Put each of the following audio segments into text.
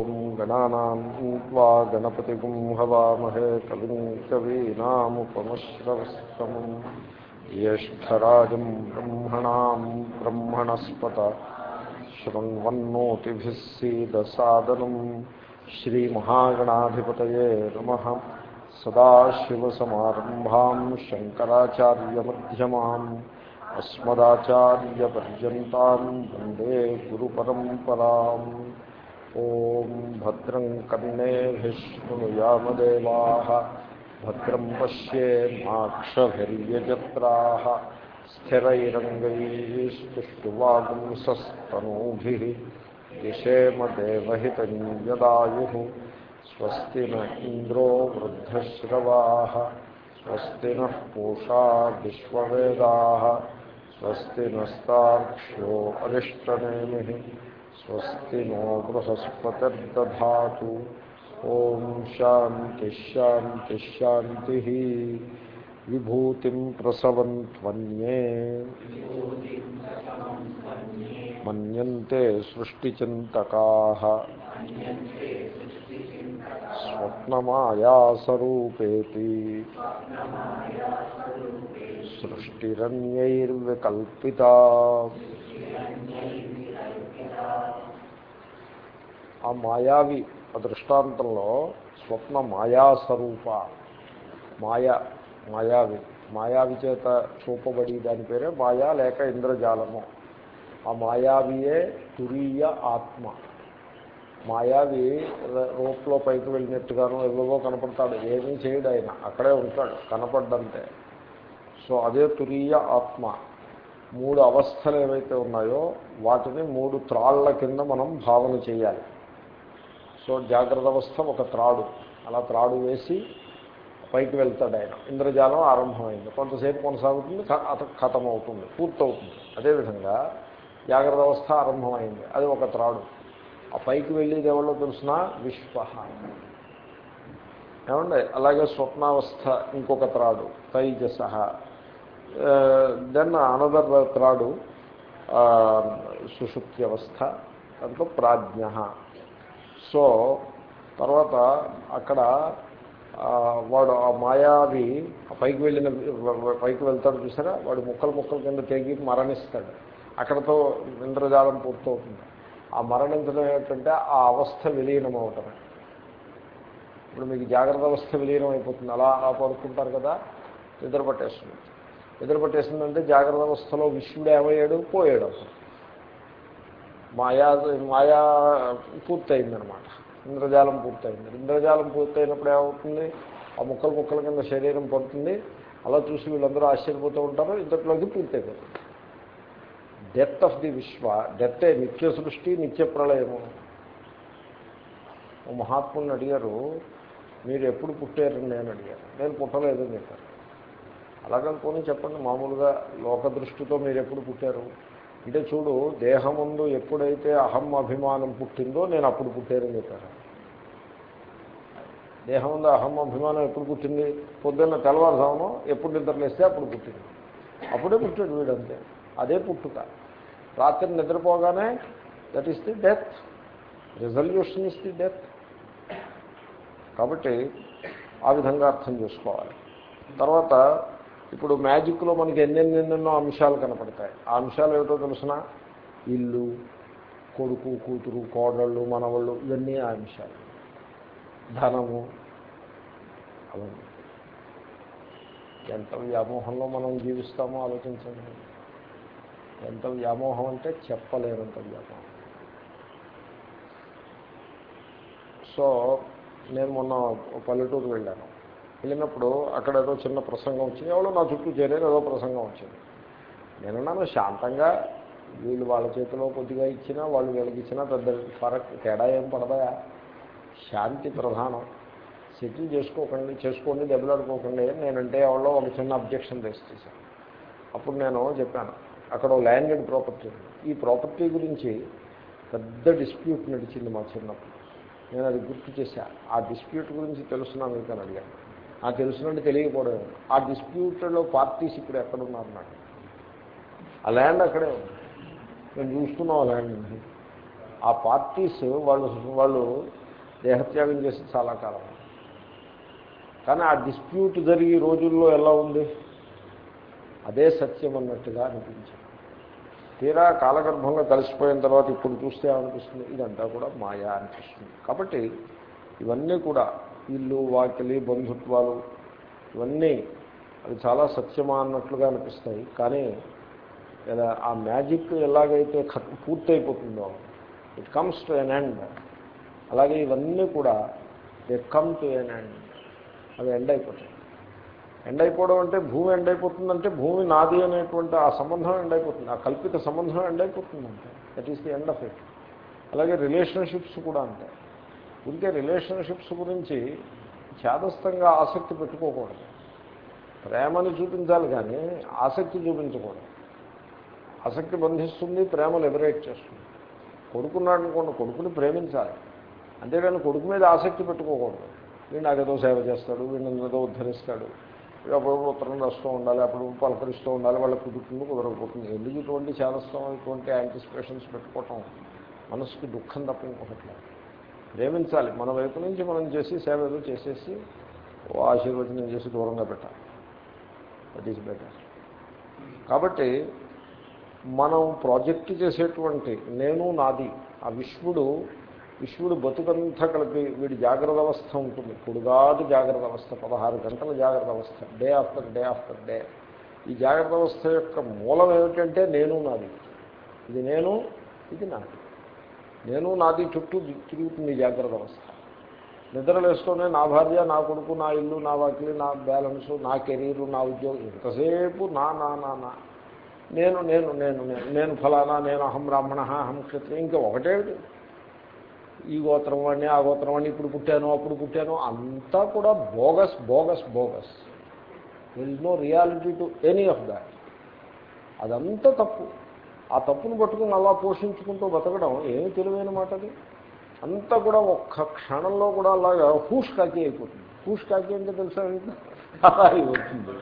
ॐ गणानाम् त्वा गणपतिगुं हवामहे कविं कवीनामुपमश्रवस्तमम् ज्येष्ठराजं ब्रह्मणां ब्रह्मणस्पत शृण्वन्नोतिभिः सीदसादनम् श्रीमहागणाधिपतये नमः सदाशिवसमारम्भां शङ्कराचार्यमध्यमाम् अस्मदाचार्यपर्यन्तां वन्दे गुरुपरम्पराम् ॐ भद्रं कर्णेभिः शृणुयामदेवाः भद्रं पश्येमाक्षभिर्यजत्राः स्थिरैरङ्गैस्तुष्टुवागुंसस्तनूभिः दिशेमदेवहितं यदायुः, स्वस्ति न इन्द्रो वृद्धश्रवाः, स्वस्ति नः पूषा विश्ववेदाः, स्वस्ति नस्तार्क्ष्यो अरिष्टनेमिः। स्वस्ति नो बृहस्पतिर्दधा ओम शांति शांति शांति विभूति प्रसवन्े मनते सृष्टिचित स्वप्नमायासरूपेति। ఆ మాయావి ఆ దృష్టాంతంలో స్వప్న మాయాస్వరూప. మాయ మాయావి. మాయావి చేత చూపబడి దాని పేరే మాయా లేక ఇంద్రజాలము. ఆ మాయావియే తురీయ ఆత్మ. మాయావి రూప్లో పైకి వెళ్ళినట్టుగాను ఎవరో కనపడతాడు. ఏమీ చేయడు ఆయన. అక్కడే ఉంటాడు కనపడ్డంతే. సో అదే తురీయ ఆత్మ. మూడు అవస్థలు ఏవైతే ఉన్నాయో వాటిని మూడు త్రాళ్ళ కింద మనం భావన చేయాలి. సో జాగ్రత్త అవస్థ ఒక త్రాడు. అలా త్రాడు వేసి పైకి వెళ్తాడు ఆయన. ఇంద్రజాలం ఆరంభమైంది. కొంతసేపు కొనసాగుతుంది ఖతమవుతుంది పూర్తవుతుంది. అదేవిధంగా జాగ్రత్త అవస్థ ఆరంభమైంది. అది ఒక త్రాడు. ఆ పైకి వెళ్ళేది ఎవరో తెలిసిన? విశ్వ. ఏమండి? అలాగే స్వప్నావస్థ ఇంకొక త్రాడు తైజస. దెన్ అనదర్ త్రాడు సుషుప్త్యవస్థ దాంట్లో ప్రాజ్ఞ. సో తర్వాత అక్కడ వాడు ఆ మాయావి పైకి వెళ్ళిన పైకి వెళ్తాడు చూసారా? వాడు ముక్కలు ముక్కలు కింద తెగి మరణిస్తాడు. అక్కడతో ఇంద్రజాలం పూర్తవుతుంది. ఆ మరణించడం ఏమిటంటే ఆ అవస్థ విలీనం అవటమే ఇప్పుడు మీకు జాగ్రత్త అవస్థ విలీనం అయిపోతుంది అలా అలా పడుకుంటారు కదా నిద్ర పట్టేస్తుంది నిద్ర పట్టేస్తుందంటే జాగ్రత్త అవస్థలో విష్ణుడు ఏమయ్యాడు? పోయాడు అసలు మాయా మాయా పూర్తయిందనమాట ఇంద్రజాలం పూర్తయింది. ఇంద్రజాలం పూర్తయినప్పుడు ఏమవుతుంది? ఆ ముక్కలు ముక్కల కింద శరీరం పడుతుంది. అలా చూసి వీళ్ళందరూ ఆశ్చర్యపోతూ ఉంటారు. ఇంతట్లోకి పూర్తయిపోతుంది. డెత్ ఆఫ్ ది విశ్వ డెత్తే నిత్య సృష్టి నిత్య ప్రళయము. ఓ మహాత్ముని అడిగారు మీరు ఎప్పుడు పుట్టారని? నేను అడిగాను నేను పుట్టలేదని చెప్పాను అలాగనుకొని చెప్పండి. మామూలుగా లోక దృష్టితో మీరు ఎప్పుడు పుట్టారు? అంటే చూడు దేహముందు ఎప్పుడైతే అహం అభిమానం పుట్టిందో నేను అప్పుడు పుట్టారని చెప్పాను దేహం ముందు అహం అభిమానం ఎప్పుడు పుట్టింది? పొద్దున్న తెల్లవారుజామును ఎప్పుడు నిద్రలేస్తే అప్పుడు పుట్టింది. అప్పుడే పుట్టాడు వీడంతే. అదే పుట్టుక. రాత్రి నిద్రపోగానే that is the death resolution is the death కాబట్టి ఆ విధంగా అర్థం చేసుకోవాలి. తర్వాత ఇప్పుడు మ్యాజిక్లో మనకి ఎన్నెన్నెన్నెన్నో అంశాలు కనపడతాయి. ఆ అంశాలు ఏమిటో తెలిసిన? ఇల్లు కొడుకు కూతురు కోడళ్ళు మనవాళ్ళు ఇవన్నీ ఆ అంశాలు. ధనము అవన్నీ. ఎంత వ్యామోహంలో మనం జీవిస్తామో ఆలోచించండి. ఎంత వ్యామోహం అంటే చెప్పలేనంత వ్యామోహం. సో నేను మొన్న పల్లెటూరు వెళ్ళాను. వెళ్ళినప్పుడు అక్కడ ఏదో చిన్న ప్రసంగం వచ్చింది. ఎవరో నా చుట్టూ చేరేది ఏదో ప్రసంగం వచ్చింది. నేనున్నాను శాంతంగా. వీళ్ళు వాళ్ళ చేతిలో కొద్దిగా ఇచ్చినా వాళ్ళు వెలిగించినా పెద్ద ఫరక్ తేడా ఏం పడదా? శాంతి ప్రధానం. సెటిల్ చేసుకోకండి చేసుకోండి దెబ్బలాడుకోకండి నేనంటే ఎవరో ఒక చిన్న అబ్జెక్షన్ రేస్ చేశాను. అప్పుడు నేను చెప్పాను అక్కడ ల్యాండెడ్ ప్రాపర్టీ ఈ ప్రాపర్టీ గురించి పెద్ద డిస్ప్యూట్ నడిచింది మా చిన్నప్పుడు. నేను అది గుర్తు చేశా. ఆ డిస్ప్యూట్ గురించి తెలుస్తున్నాను మీకు అని అడిగాను. ఆ తెలుసునంటే తెలియకపోవడం ఆ డిస్ప్యూట్లో పార్టీస్ ఇప్పుడు ఎక్కడున్నారు నాకు ఆ ల్యాండ్ అక్కడే ఉంది. నేను చూస్తున్నాం ఆ ల్యాండ్. ఆ పార్టీస్ వాళ్ళు వాళ్ళు దేహత్యాగం చేసి చాలా కాలం. కానీ ఆ డిస్ప్యూట్ జరిగే రోజుల్లో ఎలా ఉంది? అదే సత్యం అన్నట్టుగా అనిపించింది. తీరా కాలగర్భంగా కలిసిపోయిన తర్వాత ఇప్పుడు చూస్తే అనిపిస్తుంది ఇదంతా కూడా మాయా అనిపిస్తుంది. కాబట్టి ఇవన్నీ కూడా ఇల్లు వాకిలి బంధుత్వాలు ఇవన్నీ అవి చాలా సత్యమా అన్నట్లుగా అనిపిస్తాయి. కానీ ఇలా ఆ మ్యాజిక్ ఎలాగైతే పూర్తయిపోతుందో it comes to an end అలాగే ఇవన్నీ కూడా they come to an end అవి ఎండ్ అయిపోతాయి. ఎండ్ అయిపోవడం అంటే భూమి ఎండ్ అయిపోతుందంటే భూమి నాది అనేటువంటి ఆ సంబంధం ఎండ్ అయిపోతుంది. ఆ కల్పిత సంబంధం end అయిపోతుందంటే that is the end of it అలాగే రిలేషన్షిప్స్ కూడా అంతే. ఇంకే రిలేషన్షిప్స్ గురించి చేదస్థంగా ఆసక్తి పెట్టుకోకూడదు. ప్రేమని చూపించాలి కానీ ఆసక్తి చూపించకూడదు. ఆసక్తి బంధిస్తుంది ప్రేమ లిబరేట్ చేస్తుంది. కొడుకున్నాడు అనుకోండి కొడుకుని ప్రేమించాలి. అంతేగాని కొడుకు మీద ఆసక్తి పెట్టుకోకూడదు. వీడు నాకేదో సేవ చేస్తాడు వీడిని ఏదో ఉద్ధరిస్తాడు అప్పుడు ఉత్తరం రాస్తూ ఉండాలి అప్పుడు పలకరిస్తూ ఉండాలి వాళ్ళకి కుదురుతుంది కుదరకపోతుంది. ఎందుకు ఇటువంటి చేదస్థం ఇటువంటి యాంటిసిపేషన్స్ పెట్టుకోవటం? మనసుకి దుఃఖం తప్ప ఇంకొకట్లేదు ప్రేమించాలి. మన వైపు నుంచి మనం చేసి సేవ ఏదో చేసేసి ఓ ఆశీర్వచనం చేసి దూరంగా పెట్టాలి. దట్ ఈస్ బెటర్ కాబట్టి మనం ప్రాజెక్ట్ చేసేటువంటి నేను నాది ఆ విశ్వడు విశ్వడు బతుకంతా కలిపి వీడి జాగ్రత్త అవస్థ ఉంటుంది. పొడుగాటి జాగ్రత్త అవస్థ పదహారు గంటల జాగ్రత్త అవస్థ day after day after day. ఈ జాగ్రత్త అవస్థ యొక్క మూలం ఏమిటంటే నేను నాది. ఇది నేను ఇది నాది. నేను నాది చుట్టూ తిరుగుతుంది జాగ్రత్త అవస్థ. నిద్రలేస్తూనే నా భార్య నా కొడుకు నా ఇల్లు నా వాకిలి నా బ్యాలెన్స్ నా కెరీరు నా ఉద్యోగం ఇంతసేపు నా నా నా నా. నేను నేను నేను నేను నేను ఫలానా నేను అహం బ్రాహ్మణ అహం క్షత్రియ ఇంకా ఒకటేమిటి ఈ గోత్రం వాడిని ఆ గోత్రం వాడిని ఇప్పుడు పుట్టాను అప్పుడు పుట్టాను అంతా కూడా bogus bogus bogus. There is no reality to any of that అదంతా తప్పు. ఆ తప్పును పట్టుకుని అలా పోషించుకుంటూ బతకడం ఏమి తెలివైన మాట అది అంతా కూడా ఒక్క క్షణంలో కూడా అలాగా హూష్ కాకి అయిపోతుంది. హూష్ కాకి అంటే తెలుసా అలా అయిపోతుంది.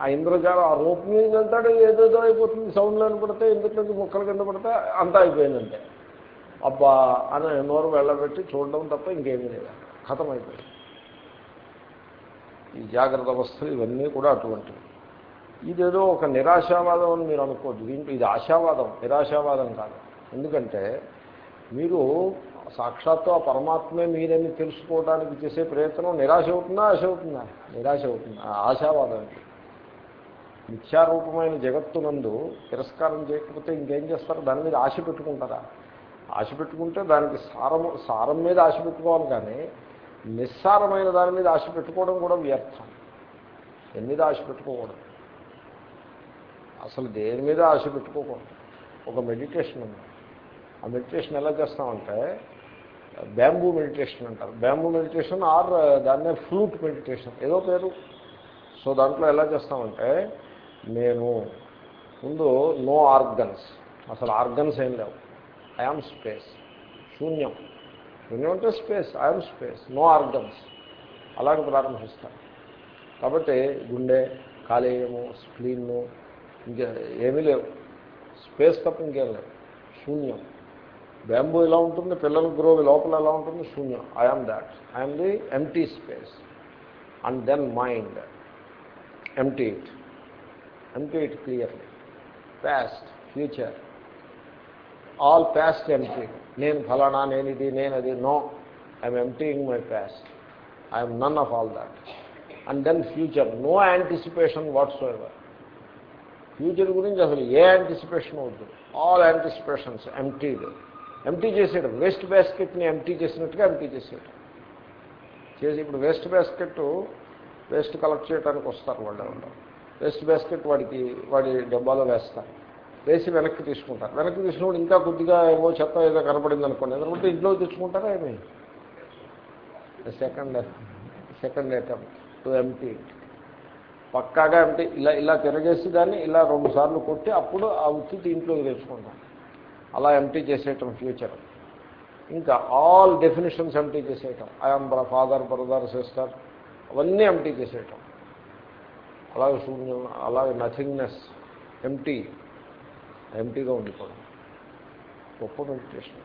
ఆ ఇంద్రజాలం ఆ రోప్ మీద వెళ్తాడు ఏదేదో అయిపోతుంది. సౌండ్లు పడితే ఎందుకంటే ముక్కలు కింద పడితే అంతా అయిపోయిందంటే. అబ్బా అని నోరు వెళ్ళబెట్టి చూడడం తప్ప ఇంకేమీ లేదు. ఖతం అయిపోయింది ఈ జాగ్రత్త అవస్థలు ఇవన్నీ కూడా అటువంటివి. ఇదేదో ఒక నిరాశావాదం అని మీరు అనుకోవద్దు. దీంట్లో ఇది ఆశావాదం నిరాశావాదం కాదు. ఎందుకంటే మీరు సాక్షాత్తు ఆ పరమాత్మే మీరని తెలుసుకోవడానికి చేసే ప్రయత్నం నిరాశ అవుతుందా ఆశ అవుతుందా? నిరాశ అవుతుందా? ఆశావాదం మిథ్యారూపమైన జగత్తునందు తిరస్కారం చేయకపోతే ఇంకేం చేస్తారు? దాని మీద ఆశ పెట్టుకుంటారా? ఆశ పెట్టుకుంటే దానికి సారము సారం మీద ఆశ పెట్టుకోవాలి కానీ నిస్సారమైన దాని మీద ఆశ పెట్టుకోవడం కూడా వ్యర్థం. ఎన్ని ఆశ పెట్టుకోకూడదు. అసలు దేని మీద ఆశ పెట్టుకోకూడదు. ఒక మెడిటేషన్ ఉంది. ఆ మెడిటేషన్ ఎలా చేస్తామంటే బ్యాంబూ మెడిటేషన్ అంటారు. బ్యాంబూ మెడిటేషన్ ఆర్ దాన్నే ఫ్లూట్ మెడిటేషన్ ఏదో పేరు. సో దాంట్లో ఎలా చేస్తామంటే నేను ముందు నో ఆర్గన్స్ అసలు ఆర్గన్స్ ఏం లేవు. ఐఆమ్ స్పేస్ శూన్యం. శూన్యం అంటే space I am space no organs అలాగే ప్రారంభిస్తాను. కాబట్టి గుండె కాలేయము స్ప్లీన్ను ఇంకా ఏమీ లేవు. స్పేస్ తప్ప ఇంకేం లేవు శూన్యం. బ్యాంబూ ఎలా ఉంటుంది పిల్లల గ్రోవ్ లోపల ఎలా ఉంటుంది? శూన్యం. I'm that I'm the empty space and then mind empty it empty it clearly past future all past empty నేను ఫలానా నేను ఇది నేను అది. No I'm emptying my past I'm none of all that and then future no anticipation whatsoever future గురించి అసలు ఏ anticipation వద్దు. ఆల్ యాంటిసిపేషన్స్ ఎంటీడ్ ఎంటీ చేసాడు. వేస్ట్ బ్యాస్కెట్ని ఎంటీ చేసినట్టుగా ఎంటీ చేసాడు. చేసి ఇప్పుడు వేస్ట్ బ్యాస్కెట్ వేస్ట్ కలెక్ట్ చేయడానికి వస్తారు వాళ్ళు ఎవరు వేస్ట్ బ్యాస్కెట్ వాడికి వాడి డబ్బాలో వేస్తారు. వేసి వెనక్కి తీసుకుంటారు. వెనక్కి తీసుకున్నప్పుడు ఇంకా కొద్దిగా ఏమో చెత్త ఏదో కనపడింది అనుకోండి. ఎందుకంటే ఇంట్లో తెచ్చుకుంటారా ఏమి? Second second item to empty పక్కాగా అంటే ఇలా ఇలా తిరగేసి దాన్ని ఇలా రెండు సార్లు కొట్టి అప్పుడు ఆ ఉత్తి దీంట్లో తెచ్చుకుంటాం. అలా ఎంటీ చేసేయటం ఫ్యూచర్ ఇంకా ఆల్ డెఫినేషన్స్ ఎంటీ చేసేయటం. ఐఎమ్ ఫాదర్ బ్రదర్ సిస్టర్ అవన్నీ ఎంటీ చేసేయటం. అలాగే శూన్యం అలాగే నథింగ్నెస్ ఎంటీ ఎంటీగా ఉండిపోవడం. గొప్ప మెడిటేషన్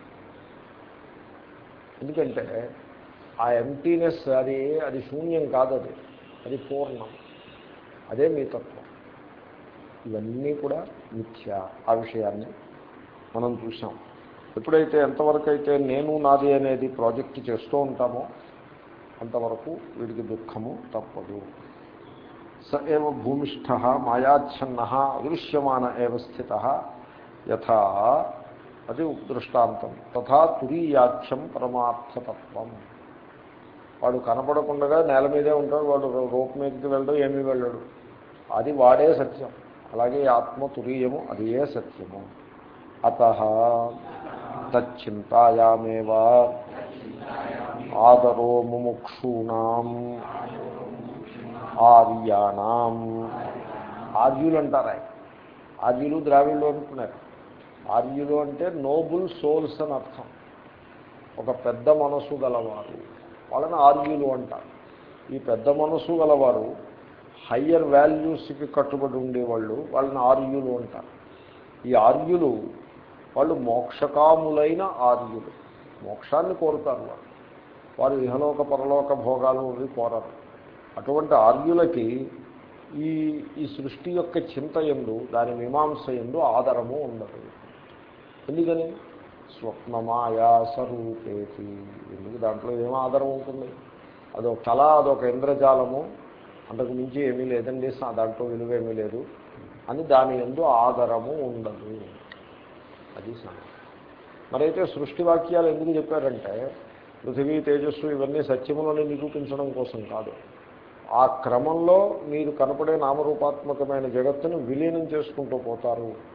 ఎందుకంటే ఆ ఎంటీనెస్ అది అది శూన్యం కాదు అది. అది పూర్ణం. అదే మీ తత్వం. ఇవన్నీ కూడా మిథ్య. ఆ విషయాన్ని మనం చూసాం ఎప్పుడైతే ఎంతవరకు అయితే నేను నాది అనేది ప్రాజెక్ట్ చేస్తూ ఉంటామో అంతవరకు వీడికి దుఃఖము తప్పదు. స ఏవ భూమిష్ఠ మాయాచ్ఛన్న అదృశ్యమాన ఏవ స్థిత యథా అది దృష్టాంతం. తథా తురీయాఖ్యం పరమార్థతత్వం. వాడు కనపడకుండా నేల మీదే ఉంటాడు వాడు రూప్ మీదకి వెళ్ళడు ఏమీ వెళ్ళడు. అది వాడే సత్యం. అలాగే ఆత్మ తురీయము అది ఏ సత్యము. అత తచ్చింతయామేవా ఆదరో ముముక్షూణం ఆర్యాణం. ఆర్యులు అంటారు ఆయన. ఆర్యులు ద్రావిళ్ళు అనుకున్నారు. ఆర్యులు అంటే నోబుల్ సోల్స్ అని అర్థం. ఒక పెద్ద మనసు గలవారు. వాళ్ళని ఆర్యులు అంటారు. ఈ పెద్ద మనసు గలవారు హయ్యర్ వాల్యూస్కి కట్టుబడి ఉండేవాళ్ళు వాళ్ళని ఆర్యులు అంటారు. ఈ ఆర్యులు వాళ్ళు మోక్షకాములైన ఆర్యులు మోక్షాన్ని కోరుతారు వాళ్ళు. వారు ఇహలోక పరలోక భోగాలు అవి కోరరు. అటువంటి ఆర్యులకి ఈ ఈ సృష్టి యొక్క చింత ఎందు దాని మీమాంస ఎందు ఆదరము ఉండదు. ఎందుకని? స్వప్నమాయాసరూపేతి ఎందుకు దాంట్లో ఏం ఆధారం ఉంటుంది? అదొక కళ అదొక ఇంద్రజాలము. అంతకు మించి ఏమీ లేదండి దాంట్లో విలువ ఏమీ లేదు. అని దాని ఎందు ఆధారము ఉండదు. అది మరైతే సృష్టి వాక్యాలు ఎందుకు చెప్పారంటే పృథివీ తేజస్సు ఇవన్నీ సత్యములని నిరూపించడం కోసం కాదు. ఆ క్రమంలో మీరు కనపడే నామరూపాత్మకమైన జగత్తును విలీనం చేసుకుంటూ పోతారు.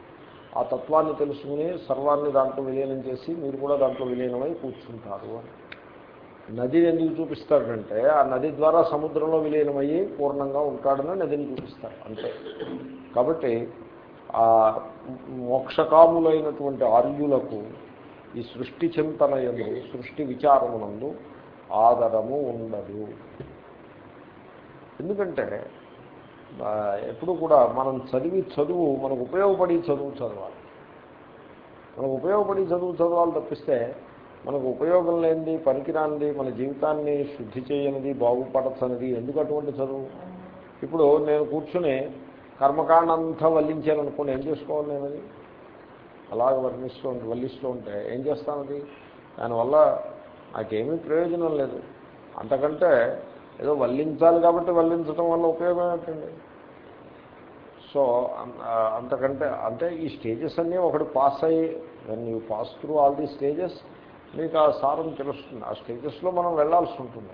ఆ తత్వాన్ని తెలుసుకుని సర్వాన్ని దాంట్లో విలీనం చేసి మీరు కూడా దాంట్లో విలీనమై కూర్చుంటారు అని. నదిని ఎందుకు చూపిస్తాడంటే ఆ నది ద్వారా సముద్రంలో విలీనమయ్యి పూర్ణంగా ఉంటాడని నదిని చూపిస్తారు అంతే. కాబట్టి ఆ మోక్షకాములైనటువంటి ఆర్యులకు ఈ సృష్టి చింతన ఎందు సృష్టి విచారమునందు ఆదరము ఉండదు. ఎందుకంటే ఎప్పుడు కూడా మనం చదివి చదువు మనకు ఉపయోగపడి చదువు చదవాలి. మనకు ఉపయోగపడి చదువు చదవాలి తప్పిస్తే మనకు ఉపయోగం లేనిది పనికిరానిది మన జీవితాన్ని శుద్ధి చేయనిది బాగుపడచ్చనిది ఎందుకు అటువంటి చదువు? ఇప్పుడు నేను కూర్చుని కర్మకాండంతా వల్లించాను అనుకోండి ఏం చేసుకోవాలి నేను అది? అలాగ వర్ణిస్తూ ఉంటే వల్లిస్తూ ఉంటే ఏం చేస్తానది? దానివల్ల నాకేమీ ప్రయోజనం లేదు. అంతకంటే ఏదో వల్లించాలి కాబట్టి వల్లించడం వల్ల ఉపయోగం ఏంటండి సో అంతకంటే అంటే ఈ స్టేజెస్ అన్నీ ఒకటి పాస్ అయ్యి when you pass through all the stages మీకు ఆ సారం తెలుస్తుంది. ఆ స్టేజెస్లో మనం వెళ్ళాల్సి ఉంటుంది.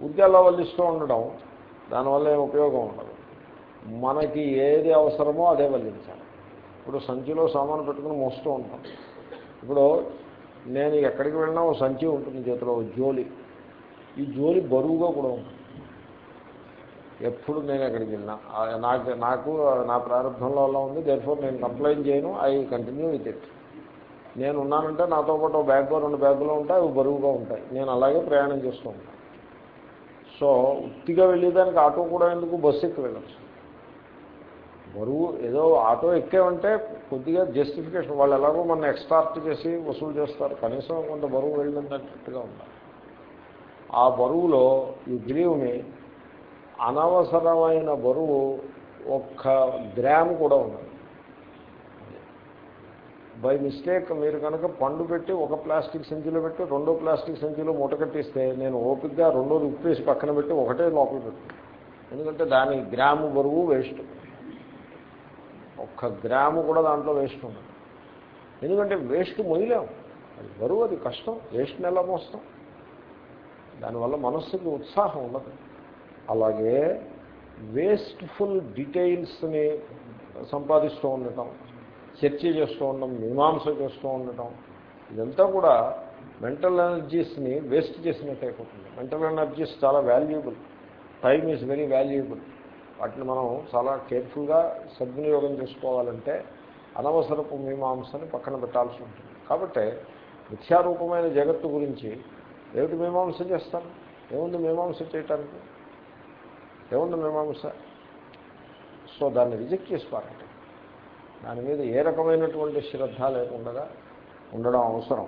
ఉద్యాల్లో వల్లిస్తూ ఉండడం దానివల్ల ఏం ఉపయోగం ఉండదు. మనకి ఏది అవసరమో అదే వల్లించాలి. ఇప్పుడు సంచిలో సామాను పెట్టుకుని మోస్తూ ఉంటాం. ఇప్పుడు నేను ఎక్కడికి వెళ్ళినా ఓ సంచి ఉంటుంది చేతిలో జోలి. ఈ జోలి బరువుగా కూడా ఉంటుంది. ఎప్పుడు నేను ఎక్కడికి వెళ్ళినా. నాకు నాకు నా ప్రారంభంలో అలా ఉంది. దేర్ఫోర్ నేను కంప్లైంట్ చేయను. ఐ కంటిన్యూ విత్ ఇట్ నేను ఉన్నానంటే నాతో పాటు బ్యాగ్లో రెండు బ్యాగులో ఉంటాయి. అవి బరువుగా ఉంటాయి. నేను అలాగే ప్రయాణం చేస్తూ ఉంటాను. సో ఉత్తిగా వెళ్ళేదానికి ఆటో కూడా ఎందుకు? బస్సు ఎక్కి వెళ్ళచ్చు. బరువు ఏదో ఆటో ఎక్కేవంటే కొద్దిగా జస్టిఫికేషన్ వాళ్ళు ఎలాగో మన ఎక్స్టార్ట్ చేసి వసూలు చేస్తారు. కనీసం కొంత బరువు వెళ్ళినట్టుగా ఉండాలి. ఆ బరువులో ఈ గ్రీవ్ని అనవసరమైన బరువు ఒక్క గ్రామ్ కూడా ఉండదు. బై మిస్టేక్ మీరు కనుక పండు పెట్టి ఒక ప్లాస్టిక్ సంచిలో పెట్టి రెండో ప్లాస్టిక్ సంచిలో మూట కట్టిస్తే నేను ఓపిక్గా రెండోది ఉప్పేసి పక్కన పెట్టి ఒకటే లోపల పెట్టు. ఎందుకంటే దాని గ్రాము బరువు వేస్ట్. ఒక్క గ్రాము కూడా దాంట్లో వేస్ట్ ఉండదు. ఎందుకంటే వేస్ట్ మొయ్యలేం. అది బరువు అది కష్టం. వేస్ట్ని ఎలా మోస్తాం. దానివల్ల మనస్సుకి ఉత్సాహం ఉండదు. అలాగే వేస్ట్ఫుల్ డీటెయిల్స్ని సంపాదిస్తూ ఉండటం చర్చ చేస్తూ ఉండడం మీమాంస చేస్తూ ఉండటం ఇదంతా కూడా మెంటల్ ఎనర్జీస్ని వేస్ట్ చేసినట్టు అయిపోతుంది. మెంటల్ ఎనర్జీస్ చాలా valuable time is very valuable వాటిని మనం చాలా కేర్ఫుల్గా సద్వినియోగం చేసుకోవాలంటే అనవసరపు మీమాంసని పక్కన పెట్టాల్సి ఉంటుంది. కాబట్టి మిథ్యారూపమైన జగత్తు గురించి ఏమిటి మీమాంస చేస్తాను ఏముంది మీమాంస చేయటానికి? ఏముంది మీమాంస సో? దాన్ని రిజెక్ట్ చేసి పారండి దాని మీద ఏ రకమైనటువంటి శ్రద్ధ లేకుండా ఉండడం అవసరం.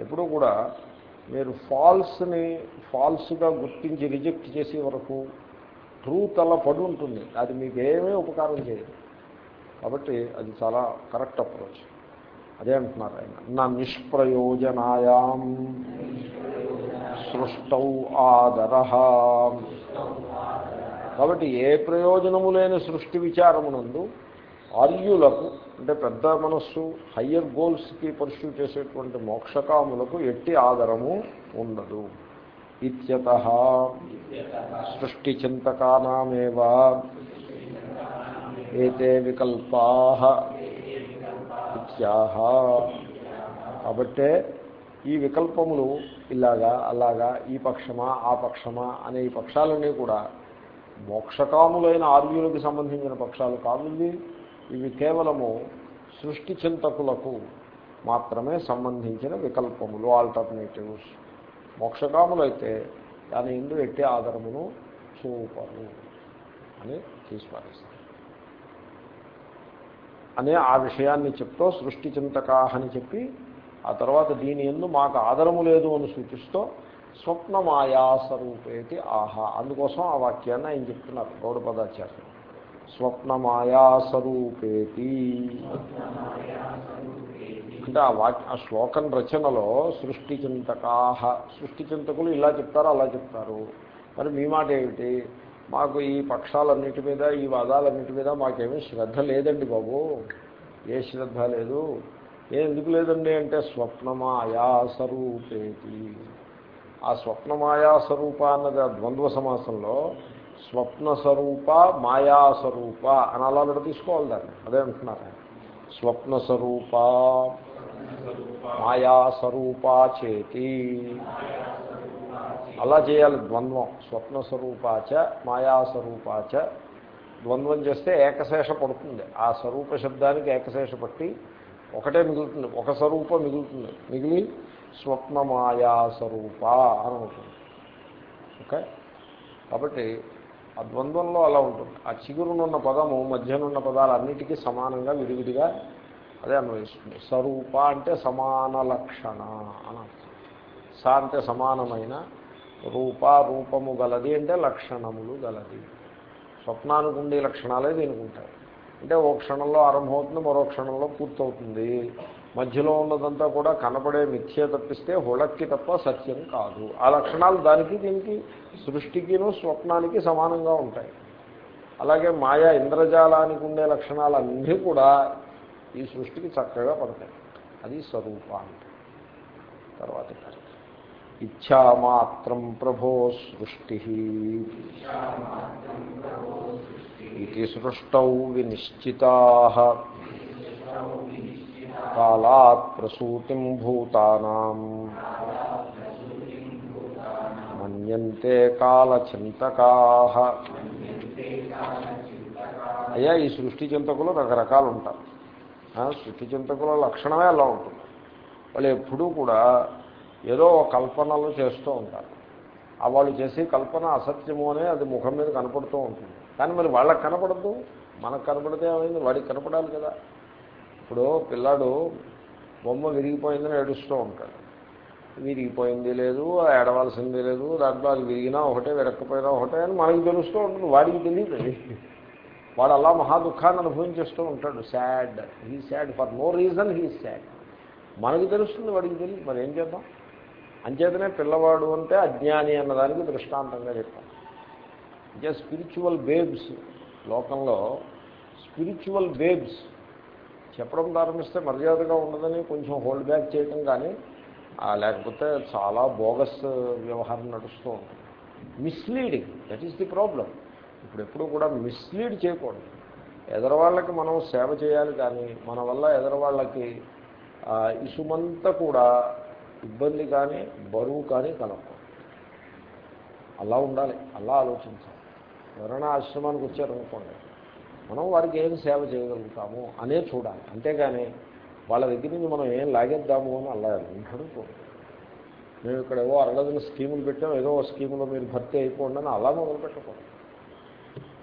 ఎప్పుడూ కూడా మీరు ఫాల్స్ని ఫాల్స్గా గుర్తించి రిజెక్ట్ చేసే వరకు ట్రూత్ అలా పడి ఉంటుంది. అది మీకు ఏమీ ఉపకారం చేయదు. కాబట్టి అది చాలా కరెక్ట్ అప్రోచ్. అదే అంటున్నారు ఆయన. నా నిష్ప్రయోజనాయాం సృష్టౌ ఆదర. కాబట్టి ఏ ప్రయోజనము లేని సృష్టి విచారమునందు ఆర్యులకు అంటే పెద్ద మనస్సు హయ్యర్ గోల్స్కి పర్స్యూ చేసేటువంటి మోక్షకాములకు ఎట్టి ఆదరము ఉండదు. ఇత్యత సృష్టి చింతకానామేవా. ఏతే వికల్పా. ఇత్యాహ. కాబట్టే ఈ వికల్పములు ఇలాగా అలాగా ఈ పక్షమా ఆ పక్షమా అనే ఈ పక్షాలన్నీ కూడా మోక్షకాములైన ఆర్యులకు సంబంధించిన పక్షాలు కాదు ఇవి కేవలము సృష్టి చింతకులకు మాత్రమే సంబంధించిన వికల్పములు ఆల్టర్నేటివ్స్ మోక్షకాములైతే దాని ఇందు ఎట్టి ఆధారమును చూపరు అని తీసిపారేస్తారు. అనే ఆ విషయాన్ని చెప్తూ సృష్టి చింతకాహని చెప్పి ఆ తర్వాత దీని ఎందు మాకు ఆదరము లేదు అని సూచిస్తూ స్వప్నమాయా స్వరూపేతి ఆహా. అందుకోసం ఆ వాక్యాన్ని ఆయన చెప్తున్నారు గౌడపదాచార్య స్వప్నమాయా స్వరూపేతి అంటే ఆ వాక్య ఆ శ్లోకం రచనలో సృష్టి చింతకాహ సృష్టి చింతకులు ఇలా చెప్తారు అలా చెప్తారు. మరి మీ మాట ఏమిటి? మాకు ఈ పక్షాలన్నిటి మీద ఈ వాదాలన్నిటి మీద మాకేమీ శ్రద్ధ లేదండి బాబు. ఏ శ్రద్ధ లేదు. ఏ ఎందుకు లేదండి అంటే స్వప్నమాయా స్వరూపేతి ఆ స్వప్నమాయా స్వరూప అన్నది ఆ ద్వంద్వ సమాసంలో స్వప్న స్వరూప మాయా స్వరూప అని అలా కూడా తీసుకోవాలి దాన్ని. అదే అంటున్నారు స్వప్న స్వరూప మాయా స్వరూప చేతి. అలా చేయాలి ద్వంద్వం. స్వప్న స్వరూపాచ మాయా స్వరూపాచ ద్వంద్వం చేస్తే ఏకశేష పడుతుంది. ఆ స్వరూప శబ్దానికి ఏకశేష పట్టి ఒకటే మిగులుతుంది. ఒక స్వరూపం మిగులుతుంది. మిగిలి స్వప్నమాయా స్వరూప అని ఉంటుంది ఓకే? కాబట్టి ఆ ద్వంద్వంలో అలా ఉంటుంది. ఆ చిగురునున్న పదము మధ్యనున్న పదాలన్నిటికీ సమానంగా విడివిడిగా అదే అన్వయిస్తుంది. స్వరూప అంటే సమాన లక్షణ అని అర్థం. స అంటే సమానమైన రూప రూపము గలది అంటే లక్షణములు గలది. స్వప్నానికి ఉండే లక్షణాలే దీనికి ఉంటాయి. అంటే ఓ క్షణంలో ఆరంభమవుతుంది మరో క్షణంలో పూర్తవుతుంది. మధ్యలో ఉన్నదంతా కూడా కనపడే మిథ్య తప్పిస్తే హుళక్కి తప్ప సత్యం కాదు. ఆ లక్షణాలు దానికి దీనికి సృష్టికిను స్వప్నానికి సమానంగా ఉంటాయి. అలాగే మాయా ఇంద్రజాలానికి ఉండే లక్షణాలన్నీ కూడా ఈ సృష్టికి చక్కగా పడతాయి. అది స్వరూప తర్వాత ఇచ్చామాత్రం ప్రభో సృష్టి. ఇది సృష్టౌ వినిశ్చితా. కాలాత్ ప్రసూతిం భూతానాం మన్యంతే కాలచింతకా అయ్యా ఈ సృష్టి చింతకులు రకరకాలు ఉంటారు సృష్టి చింతకుల లక్షణమే అలా ఉంటుంది. వాళ్ళు ఎప్పుడూ కూడా ఏదో కల్పనలు చేస్తూ ఉంటారు. ఆ వాళ్ళు చేసే కల్పన అసత్యము అనే అది ముఖం మీద కనపడుతూ ఉంటుంది. కానీ మరి వాళ్ళకి కనపడద్దు? మనకు కనపడితే ఏమైంది? వాడికి కనపడాలి కదా. ఇప్పుడు పిల్లాడు బొమ్మ విరిగిపోయిందని ఏడుస్తూ ఉంటాడు. విరిగిపోయింది లేదు ఏడవలసింది లేదు దాంట్లో అది విరిగినా ఒకటే విరక్కపోయినా ఒకటే అని మనకి తెలుస్తూ ఉంటుంది వాడికి తెలియదు. వాడు అలా మహా దుఃఖాన్ని అనుభవించేస్తూ ఉంటాడు. Sad he sad for no reason he sad మనకి తెలుస్తుంది వాడికి తెలియదు. మరి ఏం చేద్దాం? అంచేతనే పిల్లవాడు అంటే అజ్ఞాని అన్నదానికి దృష్టాంతంగా చెప్తాం ఇంకా స్పిరిచువల్ బేబ్స్ లోకంలో స్పిరిచువల్ బేబ్స్ చెప్పడం ప్రారంభిస్తే మర్యాదగా ఉండదని కొంచెం హోల్డ్ బ్యాక్ చేయటం కానీ లేకపోతే చాలా బోగస్ వ్యవహారం నడుస్తూ ఉంటుంది. Misleading that is the problem ఇప్పుడు ఎప్పుడు కూడా మిస్లీడ్ చేయకూడదు. ఎదరవాళ్ళకి మనం సేవ చేయాలి కానీ మన వల్ల ఎదరవాళ్ళకి ఇసుమంతా కూడా ఇబ్బంది కానీ బరువు కానీ కలగకూడదు. అలా ఉండాలి అలా ఆలోచించాలి. ఎవరైనా ఆశ్రమానికి వచ్చారనుకోండి మనం వారికి ఏం సేవ చేయగలుగుతాము అనే చూడాలి. అంతేగాని వాళ్ళ దగ్గర నుంచి మనం ఏం లాగేద్దాము అని అలా అనుకోండి మేము ఇక్కడ ఏవో అరగదిన స్కీములు పెట్టాం ఏదో ఒక స్కీములో మీరు భర్తీ అయిపోండి అని అలా మొదలు పెట్టకూడదు.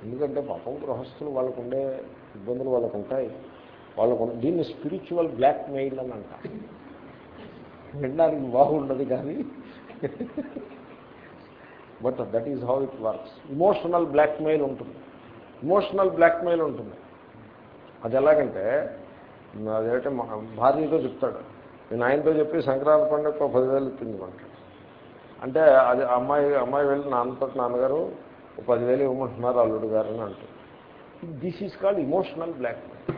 ఎందుకంటే పాపం గృహస్థులు వాళ్ళకు ఉండే ఇబ్బందులు వాళ్ళకు ఉంటాయి. వాళ్ళకు దీన్ని స్పిరిచువల్ బ్లాక్ మెయిల్ అని అంట వినడానికి బాగుండదు కానీ. But that is how it works emotional blackmail ఉంటుంది. ఇమోషనల్ బ్లాక్మెయిల్ ఉంటుంది. అది ఎలాగంటే అదేంటే మా భార్యతో చెప్తాడు. నేను ఆయనతో చెప్పి సంక్రాంతి పండుగ పదివేలు ఇప్పింది మనకి అంటే అది అమ్మాయి అమ్మాయి వెళ్ళి నాన్నతో నాన్నగారు పదివేలు ఇవ్వమంటున్నారు అల్లుడు గారు అని అంటారు. This is called emotional blackmail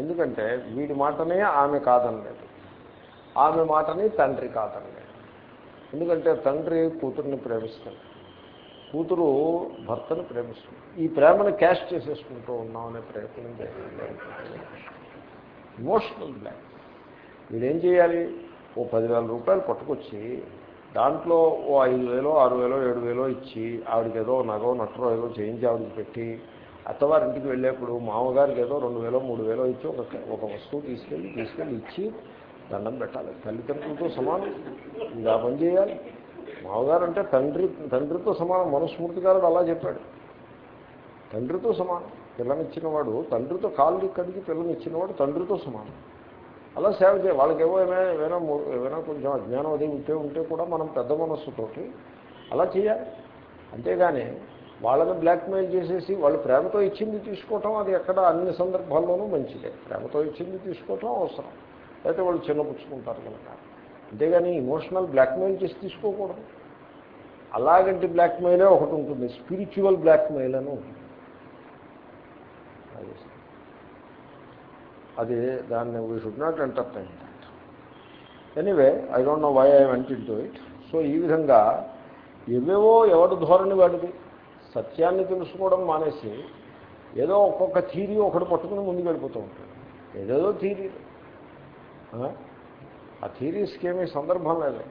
ఎందుకంటే వీడి మాటనే ఆమె కాదనలేదు. ఆమె మాటని తండ్రి కాదనలేదు. ఎందుకంటే తండ్రి కూతుర్ని ప్రేమిస్తాడు. కూతురు భర్తను ప్రేమిస్తుంది. ఈ ప్రేమను క్యాష్ చేసేసుకుంటూ ఉన్నాం అనే ప్రయత్నం చేయాలి ఇమోషనల్ బ్లాక్ వీడేం చేయాలి? ఓ పదివేల రూపాయలు పట్టుకొచ్చి దాంట్లో ఓ ఐదు వేలో ఆరు వేలో ఏడు వేలో ఇచ్చి ఆవిడకి ఏదో నగో నట్రో ఏదో చేయించి ఆవిడకి పెట్టి అత్తవారింటికి వెళ్ళేప్పుడు మామగారికి ఏదో రెండు వేలో మూడు వేలో ఇచ్చి ఒక ఒక వస్తువు తీసుకెళ్ళి తీసుకెళ్ళి ఇచ్చి దండం పెట్టాలి. తల్లిదండ్రులతో సమానం. ఇలా పని చేయాలి. మామగారు అంటే తండ్రి తండ్రితో సమానం. మనుస్మృతికారుడు అలా చెప్పాడు. తండ్రితో సమానం. పిల్లనిచ్చినవాడు తండ్రితో కాళ్ళు కడిగి పిల్లనిచ్చినవాడు తండ్రితో సమానం. అలా సేవ చేయాలి వాళ్ళకేవో ఏమైనా ఏమైనా ఏమైనా కొంచెం అజ్ఞానం అది ఉంటే ఉంటే కూడా మనం పెద్ద మనస్సుతోటి అలా చేయాలి. అంతేగాని వాళ్ళని బ్లాక్మెయిల్ చేసేసి వాళ్ళు ప్రేమతో ఇచ్చింది తీసుకోవటం అది ఎక్కడ అన్ని సందర్భాల్లోనూ మంచిదే. ప్రేమతో ఇచ్చింది తీసుకోవటం అవసరం. అయితే వాళ్ళు చిన్నపుచ్చుకుంటారు కనుక. అంతేగాని ఇమోషనల్ బ్లాక్మెయిల్ చేసి తీసుకోకూడదు. అలాగంటి బ్లాక్మెయిలే ఒకటి ఉంటుంది. స్పిరిచువల్ బ్లాక్మెయిల్ అని ఉంటుంది. అది దాన్ని we should not entertain anyway I don't know why I went into it so ఈ విధంగా ఎవేవో ఎవరి ధోరణి వాడిది? సత్యాన్ని తెలుసుకోవడం మానేసి ఏదో ఒక్కొక్క థీరీ ఒకటి పట్టుకుని ముందుకు వెళ్ళిపోతూ ఉంటాడు. ఏదేదో థీరీ ఆ థీరీస్కి ఏమీ సందర్భం లేదు.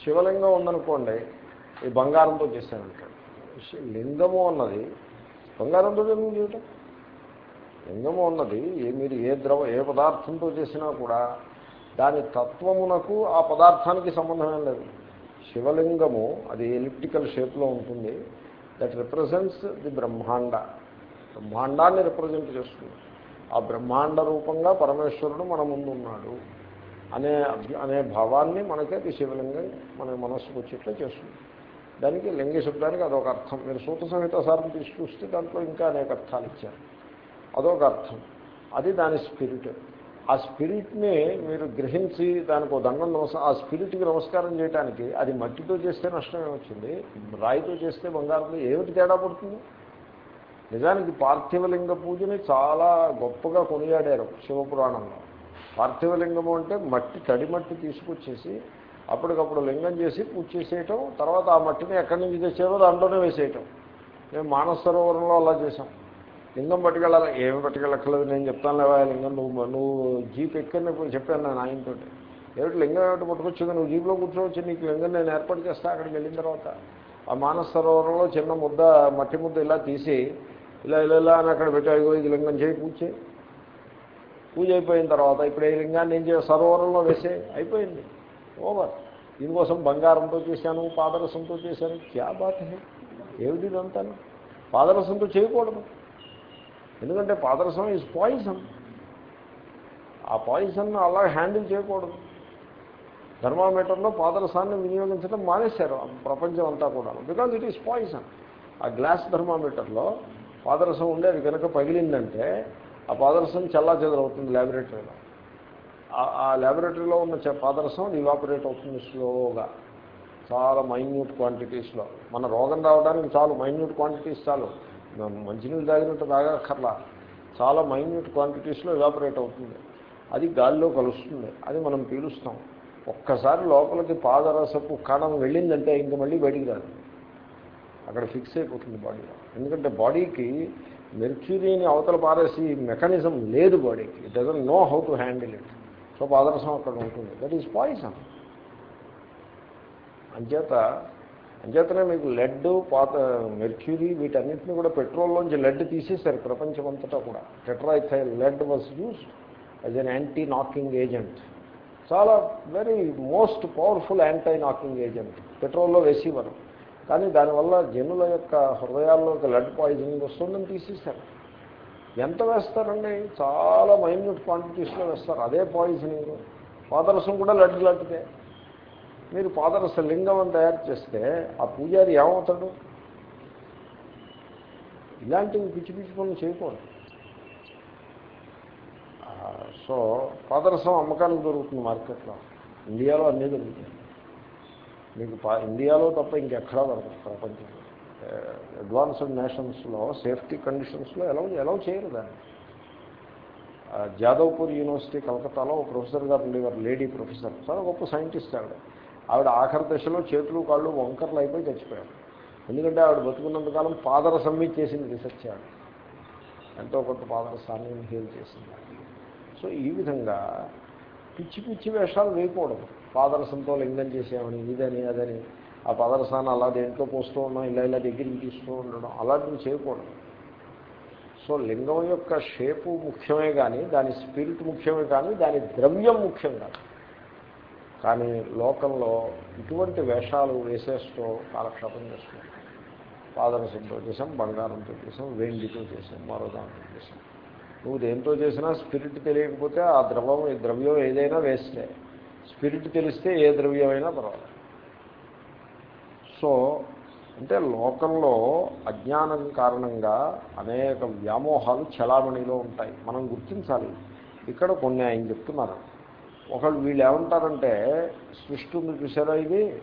శివలింగం ఉందనుకోండి ఈ బంగారంతో చేశానంటాడు లింగము అన్నది బంగారంతో జరిగింది చేయటం? లింగము అన్నది మీరు ఏ ద్రవ ఏ పదార్థంతో చేసినా కూడా దాని తత్వమునకు ఆ పదార్థానికి సంబంధమే లేదు. శివలింగము అది ఎలిప్టికల్ షేప్లో ఉంటుంది. That represents the Brahmanda. బ్రహ్మాండాన్ని represent చేస్తుంది. ఆ బ్రహ్మాండ రూపంగా పరమేశ్వరుడు మన ముందు ఉన్నాడు అనే అనే భావాన్ని మనకే శివలింగం మన మనస్సుకు వచ్చేట్లే చేస్తుంది. దానికి లింగ శబ్దానికి అదొక అర్థం. మీరు సూత సంహిత సారం తీసి చూస్తే దాంట్లో ఇంకా అనేక అర్థాలు ఇచ్చారు. అదొక అర్థం. అది దాని స్పిరిట్. ఆ స్పిరిట్ని మీరు గ్రహించి దానికి దండం నమస్ ఆ స్పిరిట్కి నమస్కారం చేయడానికి అది మట్టితో చేస్తే నష్టమే వచ్చింది రాయితో చేస్తే బంగారంతో ఏమిటి తేడా పడుతుంది? నిజానికి పార్థివలింగ పూజని చాలా గొప్పగా కొనియాడారు శివపురాణంలో. పార్థివలింగము అంటే మట్టి తడి మట్టి తీసుకొచ్చేసి అప్పటికప్పుడు లింగం చేసి పూజ చేసేయటం తర్వాత ఆ మట్టిని ఎక్కడి నుంచి తెచ్చారో దాంట్లోనే వేసేయటం. మేము మానసరోవరంలో అలా చేసాం లింగం పట్టుకెళ్ళాలి. ఏమి పట్టుకెళ్ళక్కర్లేదు నేను చెప్తాను లేవా లింగం నువ్వు నువ్వు జీప్ ఎక్కడిని చెప్పాను నేను ఆయనతో ఏమిటి లింగం ఏమిటి పట్టుకొచ్చింది నువ్వు జీప్లో కూర్చోవచ్చు నీకు లింగం నేను ఏర్పాటు చేస్తా అక్కడికి వెళ్ళిన తర్వాత. ఆ మానస సరోవరంలో చిన్న ముద్ద మట్టి ముద్ద ఇలా తీసి ఇలా ఇలా ఇలా అని అక్కడ పెట్టాయి ఇది లింగం చేయి పూజ చేయి. పూజ అయిపోయిన తర్వాత ఇప్పుడు ఈ లింగాన్ని ఏం చేయాలి? సరోవరంలో వేసే అయిపోయింది. ఓవర్. దీనికోసం బంగారంతో చేశాను పాదరసంతో చేశాను. క్యా బాత ఏమిటి ఇదంతా? పాదరసంతో చేయకూడదు. ఎందుకంటే పాదరసం ఈజ్ పాయిజన్ ఆ పాయిజన్ అలా హ్యాండిల్ చేయకూడదు. థర్మామీటర్లో పాదరసాన్ని వినియోగించడం మానేశారు. ప్రపంచం అంతా కూడా బికాజ్ ఇట్ ఈస్ పాయిజన్ ఆ గ్లాస్ థర్మామీటర్లో పాదరసం ఉండే అది కనుక పగిలిందంటే ఆ పాదరసం చల్లా చెదరవుతుంది ల్యాబొరేటరీలో ఆ ల్యాబొరేటరీలో ఉన్న పాదరసం ఇవాపరేట్ అవుతుంది స్లోగా చాలా మైన్యూట్ క్వాంటిటీస్లో మన రోగం రావడానికి చాలు మైన్యూట్ క్వాంటిటీస్ చాలు. మంచినీళ్ళు తాగినట్టు తాగక్కర్లా. చాలా మైన్యూట్ క్వాంటిటీస్లో ఇవాపరేట్ అవుతుంది. అది గాలిలో కలుస్తుంది. అది మనం పీలుస్తాం. ఒక్కసారి లోపలికి పాదరసపు కణం వెళ్ళిందంటే ఇంక మళ్ళీ బయటికి రాదు. అక్కడ ఫిక్స్ అయిపోతుంది బాడీలో ఎందుకంటే బాడీకి మెర్క్యూరీని అవతల పారేసి మెకానిజం లేదు బాడీకి. It doesn't know how to handle it so పాదరసం అక్కడ ఉంటుంది. దట్ ఈస్ పాయిజన్ అంచేత అంచేతనే మీకు లెడ్ పాత మెర్క్యూరీ వీటన్నింటినీ కూడా పెట్రోల్లోంచి లెడ్ తీసేశారు ప్రపంచమంతటా కూడా. Tetraethyl lead was used as an anti knocking agent చాలా very most powerful anti knocking agent పెట్రోల్లో వేసేవారు. కానీ దానివల్ల జనుల యొక్క హృదయాల్లోకి లెడ్ పాయిజనింగ్ వస్తుందని తీసేశారు. ఎంత వేస్తారండి? చాలా మైన్యూట్ క్వాంటిటీస్లో వేస్తారు. అదే పాయిజనింగ్ పాదరసం కూడా లడ్డు లడ్డుతే మీరు పాదరస లింగం తయారు చేస్తే ఆ పూజారి ఏమవుతాడు? ఇలాంటివి పిచ్చి పిచ్చి పనులు చేయకూడదు. సో పాదరసం అమ్మకానికి దొరుకుతుంది మార్కెట్లో. ఇండియాలో అన్నీ దొరుకుతాయి. మీకు ఇండియాలో తప్ప ఇంకెక్కడా దొరకదు ప్రపంచంలో. అడ్వాన్స్డ్ నేషన్స్లో సేఫ్టీ కండిషన్స్లో ఎలా ఎలా చేయరు దాన్ని. జాదవ్పూర్ యూనివర్సిటీ కలకత్తాలో ఒక ప్రొఫెసర్ గారు ఉండేవారు లేడీ ప్రొఫెసర్. చాలా గొప్ప సైంటిస్ట్ ఆవిడ. ఆవిడ ఆఖరి దశలో చేతులు కాళ్ళు వంకర్లు అయిపోయి చచ్చిపోయారు. ఎందుకంటే ఆవిడ బతుకున్నంతకాలం పాదర సమ్మిట్ చేసింది రీసెర్చ్ ఆవిడ. ఎంతో కొంత పాదరసాన్ని హీల్ చేసింది. సో ఈ విధంగా పిచ్చి పిచ్చి వేషాలు వేయకూడదు. పాదరసంతో లింగం చేసామని ఇదని అదని. ఆ పాదరసాన్ని అలా దేంట్లో పోస్తూ ఉన్నాం ఇలా ఇలా దగ్గరికి తీస్తూ ఉండడం అలాంటివి చేయకూడదు. సో లింగం యొక్క షేపు ముఖ్యమే కానీ దాని స్పిరిట్ ముఖ్యమే కానీ దాని ద్రవ్యం ముఖ్యం కాదు. కానీ లోకంలో ఇటువంటి వేషాలు వేసేస్తూ కాలక్షేపం చేస్తున్నాం. పాదరసంతో చేసాం బంగారంతో చేసాం వెండితో చేసాం మరో దాంతో చేసాం. నువ్వు దేంతో చేసినా స్పిరిట్ తెలియకపోతే ఆ ద్రవం ద్రవ్యం ఏదైనా వేస్తే స్పిరిట్ తెలిస్తే ఏ ద్రవ్యమైనా పర్వాలేదు. సో అంటే లోకంలో అజ్ఞానం కారణంగా అనేక వ్యామోహాలు చలామణిలో ఉంటాయి. మనం గుర్తించాలి. ఇక్కడ కొన్ని ఆయన చెప్తున్నారు. ఒకళ్ళు వీళ్ళు ఏమంటారంటే సృష్టి ఉంది చూసారా ఇది?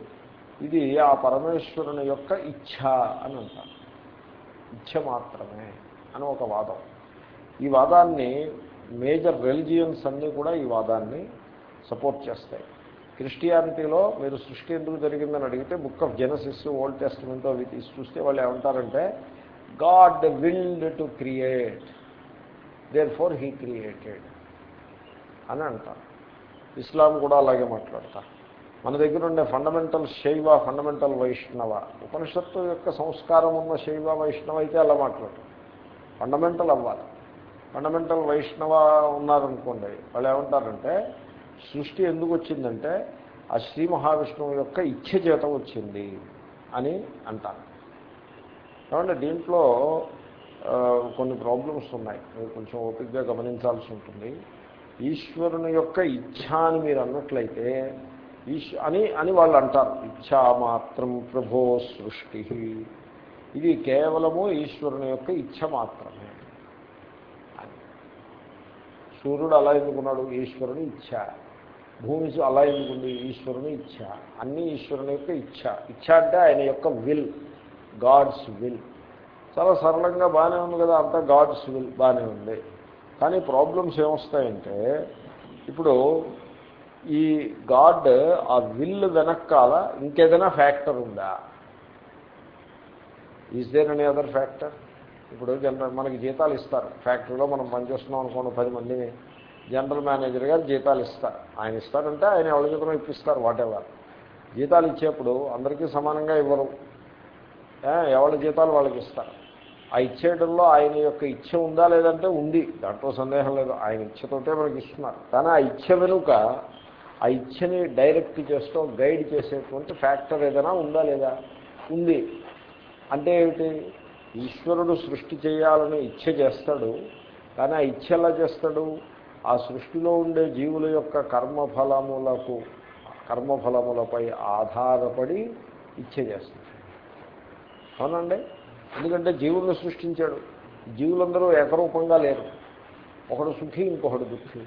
ఇది ఆ పరమేశ్వరుని యొక్క ఇచ్ఛ అని అంటారు. ఇచ్ఛ మాత్రమే అని ఒక వాదం. ఈ వాదాన్ని మేజర్ రెలిజియన్స్ అన్నీ కూడా ఈ వాదాన్ని సపోర్ట్ చేస్తాయి. క్రిస్టియానిటీలో మీరు సృష్టి ఎందుకు జరిగిందని అడిగితే book of Genesis Old Testament అవి తీసి చూస్తే వాళ్ళు ఏమంటారంటే God willed to create therefore he created అని అంటారు. ఇస్లాం కూడా అలాగే మాట్లాడతారు. మన దగ్గర ఉండే ఫండమెంటల్ శైవ ఫండమెంటల్ వైష్ణవ ఉపనిషత్తు యొక్క సంస్కారం ఉన్న శైవ వైష్ణవ అయితే అలా మాట్లాడతారు. ఫండమెంటల్ అవ్వాలి. ఫండమెంటల్ వైష్ణవ ఉన్నారనుకోండి వాళ్ళు ఏమంటారంటే సృష్టి ఎందుకు వచ్చిందంటే ఆ శ్రీ మహావిష్ణువు యొక్క ఇచ్ఛ చేత వచ్చింది అని అంటారు. కాబట్టి దీంట్లో కొన్ని ప్రాబ్లమ్స్ ఉన్నాయి. మీరు కొంచెం ఓపికగా గమనించాల్సి ఉంటుంది. ఈశ్వరుని యొక్క ఇచ్ఛ అని మీరు అన్నట్లయితే ఈశ్ అని అని వాళ్ళు అంటారు. ఇచ్ఛా మాత్రం ప్రభో సృష్టి. ఇది కేవలము ఈశ్వరుని యొక్క ఇచ్ఛ మాత్రం సూర్యుడు అలా ఎందుకున్నాడు? ఈశ్వరుని ఇచ్ఛ. భూమి అలా ఎందుకుంది? ఈశ్వరుని ఇచ్ఛ. అన్నీ ఈశ్వరుని యొక్క ఇచ్ఛ. ఇచ్ఛ అంటే ఆయన యొక్క విల్. God's will. చాలా సరళంగా బాగానే ఉంది కదా అంతా గాడ్స్ విల్ బాగానే ఉంది. కానీ ప్రాబ్లమ్స్ ఏమొస్తాయంటే ఇప్పుడు ఈ గాడ్ ఆ విల్ వెనక్కాల ఇంకేదైనా ఫ్యాక్టర్ ఉందా? Is there any other factor ఇప్పుడు జనరల్ మనకి జీతాలు ఇస్తారు. ఫ్యాక్టరీలో మనం పనిచేస్తున్నాం అనుకోండి పది మందిని జనరల్ మేనేజర్ గారు జీతాలు ఇస్తారు. ఆయన ఇస్తారంటే ఆయన ఎవరి జీతం ఇప్పిస్తారు వాటెవర్ జీతాలు ఇచ్చేప్పుడు అందరికీ సమానంగా ఇవ్వరు. ఎవరి జీతాలు వాళ్ళకి ఇస్తారు. ఆ ఇచ్చేయడంలో ఆయన యొక్క ఇచ్చ ఉందా లేదంటే ఉంది. దాంట్లో సందేహం లేదు. ఆయన ఇచ్చతోటే మనకి ఇస్తున్నారు. కానీ ఆ ఇచ్చ వెనుక ఆ ఇచ్చని డైరెక్ట్ చేస్తూ గైడ్ చేసేటువంటి ఫ్యాక్టర్ ఏదైనా ఉందా లేదా? ఉంది. అంటే ఏమిటి? ఈశ్వరుడు సృష్టి చేయాలని ఇచ్చ చేస్తాడు కానీ ఆ ఇచ్చ ఎలా చేస్తాడు? ఆ సృష్టిలో ఉండే జీవుల యొక్క కర్మఫలములకు కర్మఫలములపై ఆధారపడి ఇచ్చ చేస్తాడు. అవునండి? ఎందుకంటే జీవులను సృష్టించాడు. జీవులందరూ ఏకరూపంగా లేరు. ఒకడు సుఖి ఇంకొకడు దుఃఖి.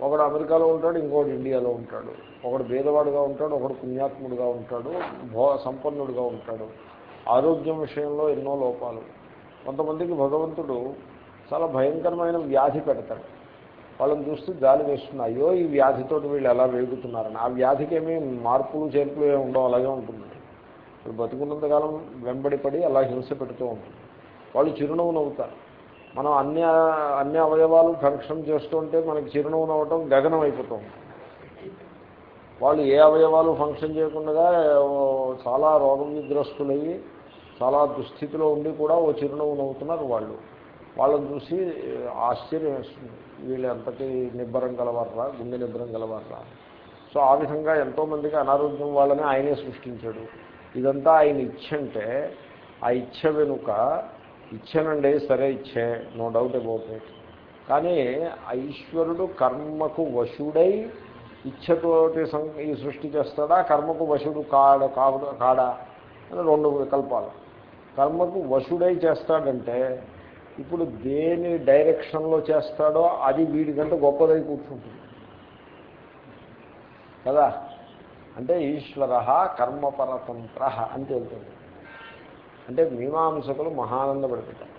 ఒకడు అమెరికాలో ఉంటాడు ఇంకొకడు ఇండియాలో ఉంటాడు. ఒకడు భేదవాడుగా ఉంటాడు ఒకడు పుణ్యాత్ముడుగా ఉంటాడు భో సంపన్నుడుగా ఉంటాడు. ఆరోగ్యం విషయంలో ఎన్నో లోపాలు. కొంతమందికి భగవంతుడు చాలా భయంకరమైన వ్యాధి పెడతాడు. వాళ్ళని చూస్తే జాలి వేస్తుంది. అయ్యో ఈ వ్యాధితోటి వీళ్ళు ఎలా వేగుతున్నారని. ఆ వ్యాధికి ఏమీ మార్పులు చేర్పులు ఏమి ఉండవు అలాగే ఉంటుంది. ఇప్పుడు బతుకున్నంతకాలం వెంబడిపడి అలా హింస పెడుతూ ఉంటుంది. వాళ్ళు చిరునవ్వు నవ్వుతారు. మనం అన్ని అన్ని అవయవాలు ఫంక్షన్ చేస్తుంటే మనకి చిరునవ్వు నవ్వటం గగనం అయిపోతూ ఉంటుంది. వాళ్ళు ఏ అవయవాలు ఫంక్షన్ చేయకుండా చాలా రోగవిగ్రస్తులయ్యి చాలా దుస్థితిలో ఉండి కూడా ఓ చిరునవ్వు నవ్వుతున్నారు వాళ్ళు. వాళ్ళని చూసి ఆశ్చర్యం వేస్తుంది. వీళ్ళు ఎంతటి నిబ్బరం గలవర్రా గుండె నిబ్బరం గలవర్రా. సో ఆ విధంగా ఎంతోమందికి అనారోగ్యం వాళ్ళని ఆయనే సృష్టించాడు. ఇదంతా ఆయన ఇచ్చంటే ఆ ఇచ్చ వెనుక ఇచ్చానండి సరే ఇచ్చే నో డౌట్ అబౌట్ ఇట్. కానీ ఈశ్వరుడు కర్మకు వశుడై ఇచ్చతోటి ఈ సృష్టి చేస్తాడా? కర్మకు వశుడు కాడ కావడ కాడా? అని రెండు వికల్పాలు. కర్మకు వశుడై చేస్తాడంటే ఇప్పుడు దేని డైరెక్షన్లో చేస్తాడో అది వీడికంటే గొప్పదై కూర్చుంటుంది. కదా? అంటే ఈశ్వర కర్మపరతంత్ర అని తెలుతుంది అంటే మీమాంసకులు మహానందపడిపోతారు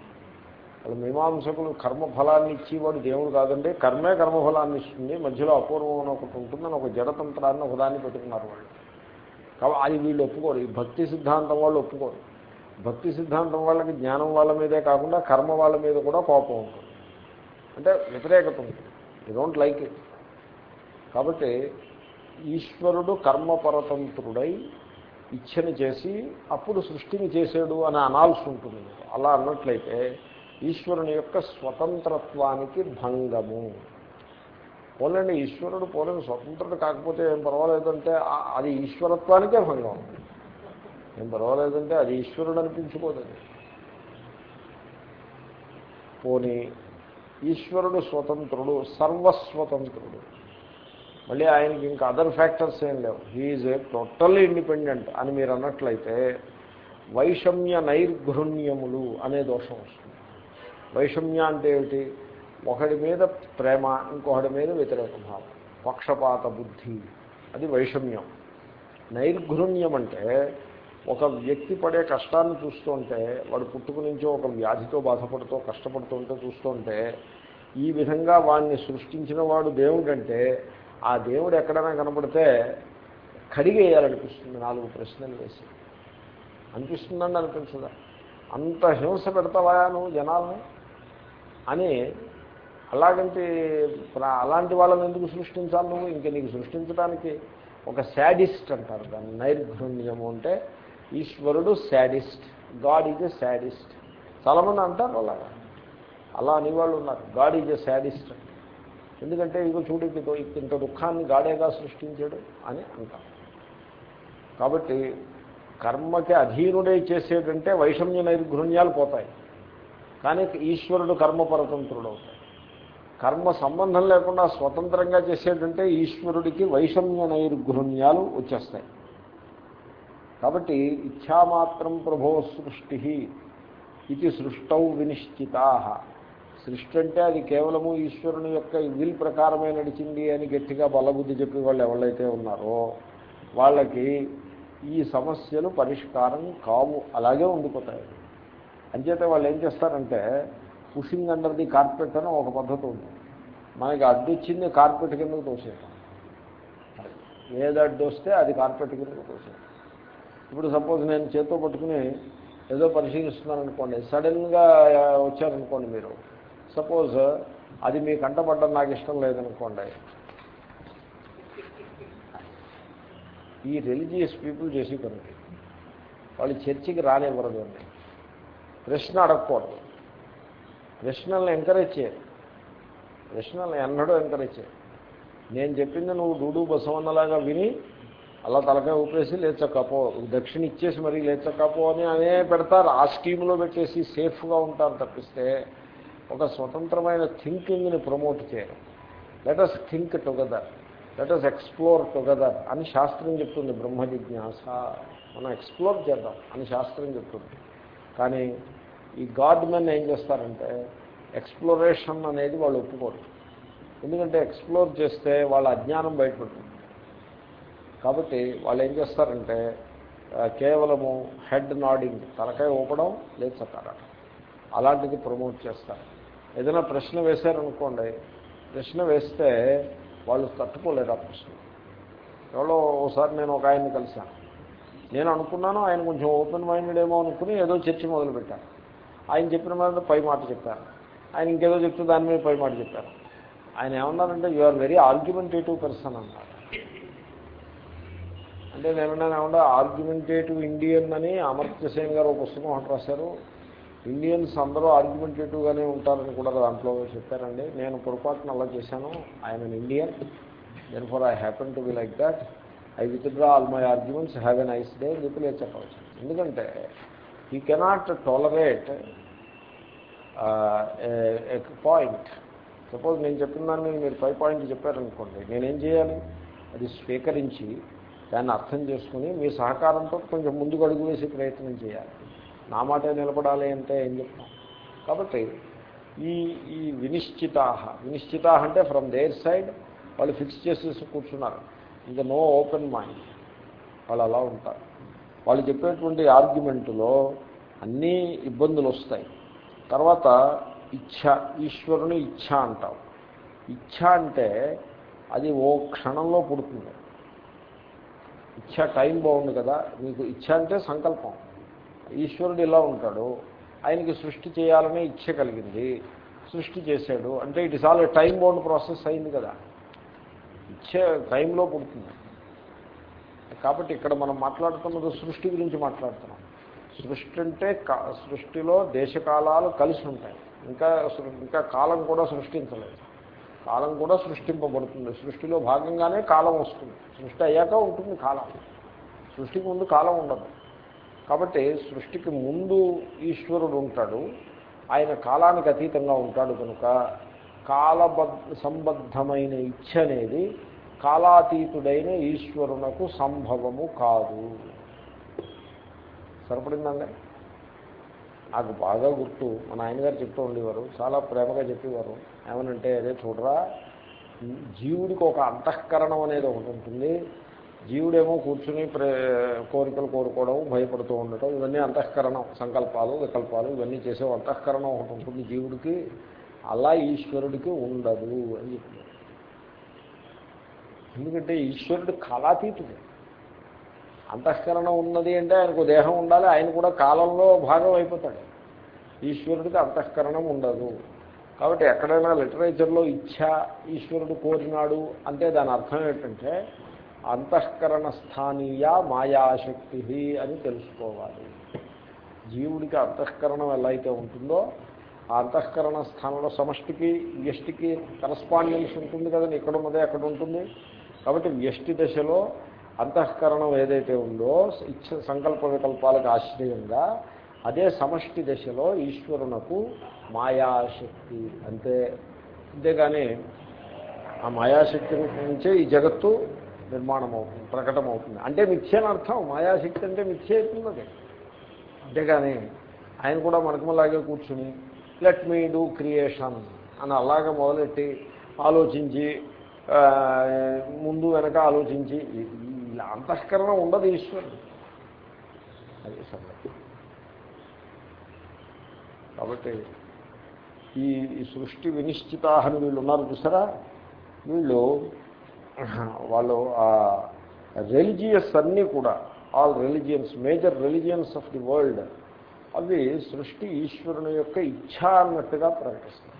వాళ్ళు మీమాంసకులు కర్మఫలాన్ని ఇచ్చేవాడు దేవుడు కాదండి. కర్మే కర్మఫలాన్ని ఇస్తుంది. మధ్యలో అపూర్వం ఒకటి ఉంటుందని ఒక జడతంత్రాన్ని ఒకదాన్ని పెట్టుకున్నారు వాళ్ళు. కాబట్టి అది వీళ్ళు ఒప్పుకోరు. ఈ భక్తి సిద్ధాంతం వాళ్ళు ఒప్పుకోరు. భక్తి సిద్ధాంతం వాళ్ళకి జ్ఞానం వాళ్ళ మీదే కాకుండా కర్మ వాళ్ళ మీద కూడా కోపం ఉంటుంది. అంటే వ్యతిరేకత ఉంటుంది. యూ డోంట్ లైక్ ఇట్ కాబట్టి ఈశ్వరుడు కర్మపరతంత్రుడై ఇచ్చని చేసి అప్పుడు సృష్టిని చేసాడు అని అనాల్సి ఉంటుంది. అలా అన్నట్లయితే ఈశ్వరుని యొక్క స్వతంత్రత్వానికి భంగము. పోలండి ఈశ్వరుడు పోలేని స్వతంత్రుడు కాకపోతే ఏం పర్వాలేదంటే అది ఈశ్వరత్వానికే భంగం. ఏం పర్వాలేదంటే అది ఈశ్వరుడు అనిపించుకోదండి. పోనీ ఈశ్వరుడు స్వతంత్రుడు సర్వస్వతంత్రుడు. మళ్ళీ ఆయనకి ఇంకా అదర్ ఫ్యాక్టర్స్ ఏం లేవు. హీఈ్ టోటల్లీ ఇండిపెండెంట్ అని మీరు అన్నట్లయితే వైషమ్య నైర్ఘృణ్యములు అనే దోషం వస్తుంది. వైషమ్య అంటే ఏమిటి? ఒకడి మీద ప్రేమ ఇంకొకటి మీద వ్యతిరేక భావం పక్షపాత బుద్ధి. అది వైషమ్యం. నైర్ఘృణ్యం అంటే ఒక వ్యక్తి పడే కష్టాన్ని చూస్తుంటే వాడు పుట్టుకు నుంచో ఒక వ్యాధితో బాధపడుతూ కష్టపడుతుంటే చూస్తుంటే ఈ విధంగా వాడిని సృష్టించిన వాడు దేవుడంటే ఆ దేవుడు ఎక్కడైనా కనపడితే కడిగేయాలనిపిస్తుంది. నాలుగు ప్రశ్నలు వేసి. అనిపిస్తుందండి అనిపించదా? అంత హింస పెడతావా నువ్వు జనాలని? అని అలాగంటే అలాంటి వాళ్ళని ఎందుకు సృష్టించాలి నువ్వు? ఇంక నీకు సృష్టించడానికి ఒక శాడిస్ట్ అంటారు దాన్ని. నైర్ఘృణ్యము అంటే ఈశ్వరుడు sadist God is a sadist. చాలామంది అంటారు అలాగా. అలా అనేవాళ్ళు ఉన్నారు. God is a sadist. ఎందుకంటే ఇక చూడు ఇంత దుఃఖాన్ని గాడేగా సృష్టించాడు అని అంటారు. కాబట్టి కర్మకి అధీనుడే చేసేటంటే వైషమ్య నైర్ఘృణ్యాలు పోతాయి. కానీ ఈశ్వరుడు కర్మపరతంత్రుడు అవుతాడు. కర్మ సంబంధం లేకుండా స్వతంత్రంగా చేసేటంటే ఈశ్వరుడికి వైషమ్య నైర్గృణ్యాలు వచ్చేస్తాయి. కాబట్టి ఇచ్ఛామాత్రం ప్రభో సృష్టి ఇది సృష్టౌ వినిశ్చితా. సృష్టి అంటే అది కేవలము ఈశ్వరుని యొక్క విల్ ప్రకారమే నడిచింది అని గట్టిగా బలబుద్ధి చెప్పి వాళ్ళు ఎవరైతే ఉన్నారో వాళ్ళకి ఈ సమస్యలు పరిష్కారం కావు. అలాగే ఉండిపోతాయి. అంచేత వాళ్ళు ఏం చేస్తారంటే పుషింగ్ అండర్ ది కార్పెట్ అని ఒక పద్ధతి ఉంది. మనకి అడ్డొచ్చింది కార్పెట్ కిందకు తోసేయటం. ఏది అడ్డొస్తే అది కార్పెట్ కిందకు తోసేయటం. ఇప్పుడు సపోజ్ నేను చేతితో పట్టుకుని ఏదో పరిశీలిస్తున్నాను అనుకోండి సడన్గా వచ్చారనుకోండి మీరు. సపోజ్ అది మీ కంటపడ్డం నాకు ఇష్టం లేదనుకోండి. ఈ రిలీజియస్ పీపుల్ చేసి పనికి వాళ్ళు చర్చికి రానివ్వరదు అండి ప్రశ్న అడగకూడదు. ప్రశ్నల్ని ఎంకరేజ్ చేయాలి. ప్రశ్నల్ని ఎన్నడూ ఎంకరేజ్ చేయాలి. నేను చెప్పింది నువ్వు డూడు బసవన్నలాగా విని అలా తలకాయ ఊపేసి లేచకపో దక్షిణ ఇచ్చేసి మరీ లేచకపో అని అనే పెడతారు. ఆ స్కీమ్లో పెట్టేసి సేఫ్గా ఉంటారు తప్పిస్తే ఒక స్వతంత్రమైన థింకింగ్ని ప్రమోట్ చేయడం let us think together let us explore together అని శాస్త్రం చెప్తుంది. బ్రహ్మ జిజ్ఞాస. మనం ఎక్స్ప్లోర్ చేద్దాం అని శాస్త్రం చెప్తుంది. కానీ ఈ గాడ్ మెన్ ఏం చేస్తారంటే ఎక్స్ప్లోరేషన్ అనేది వాళ్ళు ఒప్పుకోరు. ఎందుకంటే ఎక్స్ప్లోర్ చేస్తే వాళ్ళ అజ్ఞానం బయటపడుతుంది. కాబట్టి వాళ్ళు ఏం చేస్తారంటే కేవలము హెడ్ నాడింగ్ తలకాయ ఊపడం లేదు చక్కారట అలాంటిది ప్రమోట్ చేస్తారు. ఏదైనా ప్రశ్న వేశారనుకోండి ప్రశ్న వేస్తే వాళ్ళు తట్టుకోలేరు ఆ ప్రశ్న. ఎవరో ఒకసారి నేను ఒక ఆయన్ని కలిశాను. నేను అనుకున్నాను ఆయన కొంచెం ఓపెన్ మైండెడ్ ఏమో అనుకుని ఏదో చర్చ మొదలుపెట్టాను ఆయన చెప్పిన మీద పై మాట చెప్పారు. ఆయన ఇంకేదో చెప్తే దాని మీద పై మాట చెప్పారు. ఆయన ఏమన్నారంటే you are very argumentative person అన్నారు. అంటే నేను ఏమన్నా ఆర్గ్యుమెంటేటివ్ ఇండియన్ అని అమర్త్య సేన్ గారు ఒక పుస్తకం ఒకటి రాశారు. ఇండియన్స్ అందరూ ఆర్గ్యుమెంటేటివ్గానే ఉంటారని కూడా దాంట్లో చెప్పారండి. నేను పొరపాటున అలా చేశాను. ఆయన Indian then for I happen to be like that I withdraw all my arguments have a nice day అని చెప్పి లేదు చెప్పవచ్చు ఎందుకంటే ఈ కెనాట్ టాలరేట్ పాయింట్ సపోజ్ నేను చెప్పిన దాన్ని మీరు ఫైవ్ పాయింట్ చెప్పారనుకోండి. నేనేం చేయాలి? అది స్వీకరించి దాన్ని అర్థం చేసుకుని మీ సహకారంతో కొంచెం ముందుకు అడుగు వేసే ప్రయత్నం చేయాలి. నా మాటే నిలబడాలి అంటే ఏం చెప్తాం? కాబట్టి ఈ ఈ వినిశ్చితాహ వినిశ్చితాహ అంటే ఫ్రమ్ దేర్ సైడ్ వాళ్ళు ఫిక్స్ చేసేసి కూర్చున్నారు. ఇంకా నో ఓపెన్ మైండ్ వాళ్ళు అలా ఉంటారు. వాళ్ళు చెప్పేటువంటి ఆర్గ్యుమెంటులో అన్నీ ఇబ్బందులు వస్తాయి. తర్వాత ఇచ్ఛ ఈశ్వరుని ఇచ్ఛ అంటాం. ఇచ్ఛ అంటే అది ఓ క్షణంలో పుడుతుంది. ఇచ్ఛ టైం బాగుంది కదా మీకు ఇచ్ఛ అంటే సంకల్పం. ఈశ్వరుడు ఇలా ఉంటాడు ఆయనకి సృష్టి చేయాలనే ఇచ్ఛ కలిగింది సృష్టి చేశాడు అంటే it is all time bound process అయింది కదా. ఇచ్చే టైంలో పుడుతుంది. కాబట్టి ఇక్కడ మనం మాట్లాడుతున్నది సృష్టి గురించి మాట్లాడుతున్నాం. సృష్టి అంటే సృష్టిలో దేశకాలాలు కలిసి ఉంటాయి. ఇంకా ఇంకా కాలం కూడా సృష్టించలేదు. కాలం కూడా సృష్టింపబడుతుంది. సృష్టిలో భాగంగానే కాలం వస్తుంది. సృష్టి అయ్యాక ఉంటుంది కాలం. సృష్టికి ముందు కాలం ఉండదు. కాబట్టి సృష్టికి ముందు ఈశ్వరుడు ఉంటాడు. ఆయన కాలానికి అతీతంగా ఉంటాడు కనుక కాలబ సంబద్ధమైన ఇచ్చ అనేది కాలాతీతుడైన ఈశ్వరునకు సంభవము కాదు. సరిపడిందండి? నాకు బాగా గుర్తు. మా నాయనగారు చెప్తూ ఉండేవారు. చాలా ప్రేమగా చెప్పేవారు. ఏమనంటే అదే చూడరా జీవుడికి ఒక అంతఃకరణం అనేది ఒకటి ఉంటుంది. జీవుడేమో కూర్చుని ప్రే కోరికలు కోరుకోవడం భయపడుతూ ఉండటం ఇవన్నీ అంతఃకరణం సంకల్పాలు వికల్పాలు ఇవన్నీ చేసే అంతఃకరణం ఒకటి ఉంటుంది జీవుడికి. అలా ఈశ్వరుడికి ఉండదు అని చెప్పారు. ఎందుకంటే ఈశ్వరుడు కాలాతీతుడు. అంతఃకరణం ఉన్నది అంటే ఆయనకు దేహం ఉండాలి ఆయన కూడా కాలంలో భాగం అయిపోతాడు. ఈశ్వరుడికి అంతఃకరణం ఉండదు. కాబట్టి ఎక్కడైనా లిటరేచర్లో ఇచ్ఛ ఈశ్వరుడు కోరినాడు అంటే దాని అర్థం ఏంటంటే అంతఃకరణ స్థానీయ మాయాశక్తి అని తెలుసుకోవాలి. జీవుడికి అంతఃకరణం ఎలా అయితే ఉంటుందో ఆ అంతఃకరణ స్థానంలో సమష్టికి వ్యష్టికి కరస్పాండెన్స్ ఉంటుంది కదండి ఇక్కడ ఉన్నదే అక్కడ ఉంటుంది. కాబట్టి వ్యష్టి దశలో అంతఃకరణం ఏదైతే ఉందో ఇచ్చ సంకల్ప వికల్పాలకు ఆశ్రయంగా అదే సమష్టి దశలో ఈశ్వరునకు మాయాశక్తి. అంతే. అంతేగాని ఆ మాయాశక్తి నుంచే ఈ జగత్తు నిర్మాణం అవుతుంది ప్రకటన అవుతుంది అంటే మిథ్యని అర్థం. మాయాశక్తి అంటే మిథ్య అవుతుంది అది. అంతేగాని ఆయన కూడా మనకమలాగే కూర్చుని లెట్ మీ డూ క్రియేషన్ అని అలాగే మొదలెట్టి ఆలోచించి ముందు వెనక ఆలోచించి ఇలా అంతఃకరణ ఉండదు ఈశ్వరుడు. అది సంగతి. కాబట్టి ఈ సృష్టి వినిశ్చితాహని వీళ్ళు ఉన్నారు చూసారా? వీళ్ళు వాళ్ళు ఆ రిలిజియస్ అన్నీ కూడా all religions major religions of the world అవి సృష్టి ఈశ్వరుని యొక్క ఇచ్ఛ అన్నట్టుగా ప్రకటిస్తాయి.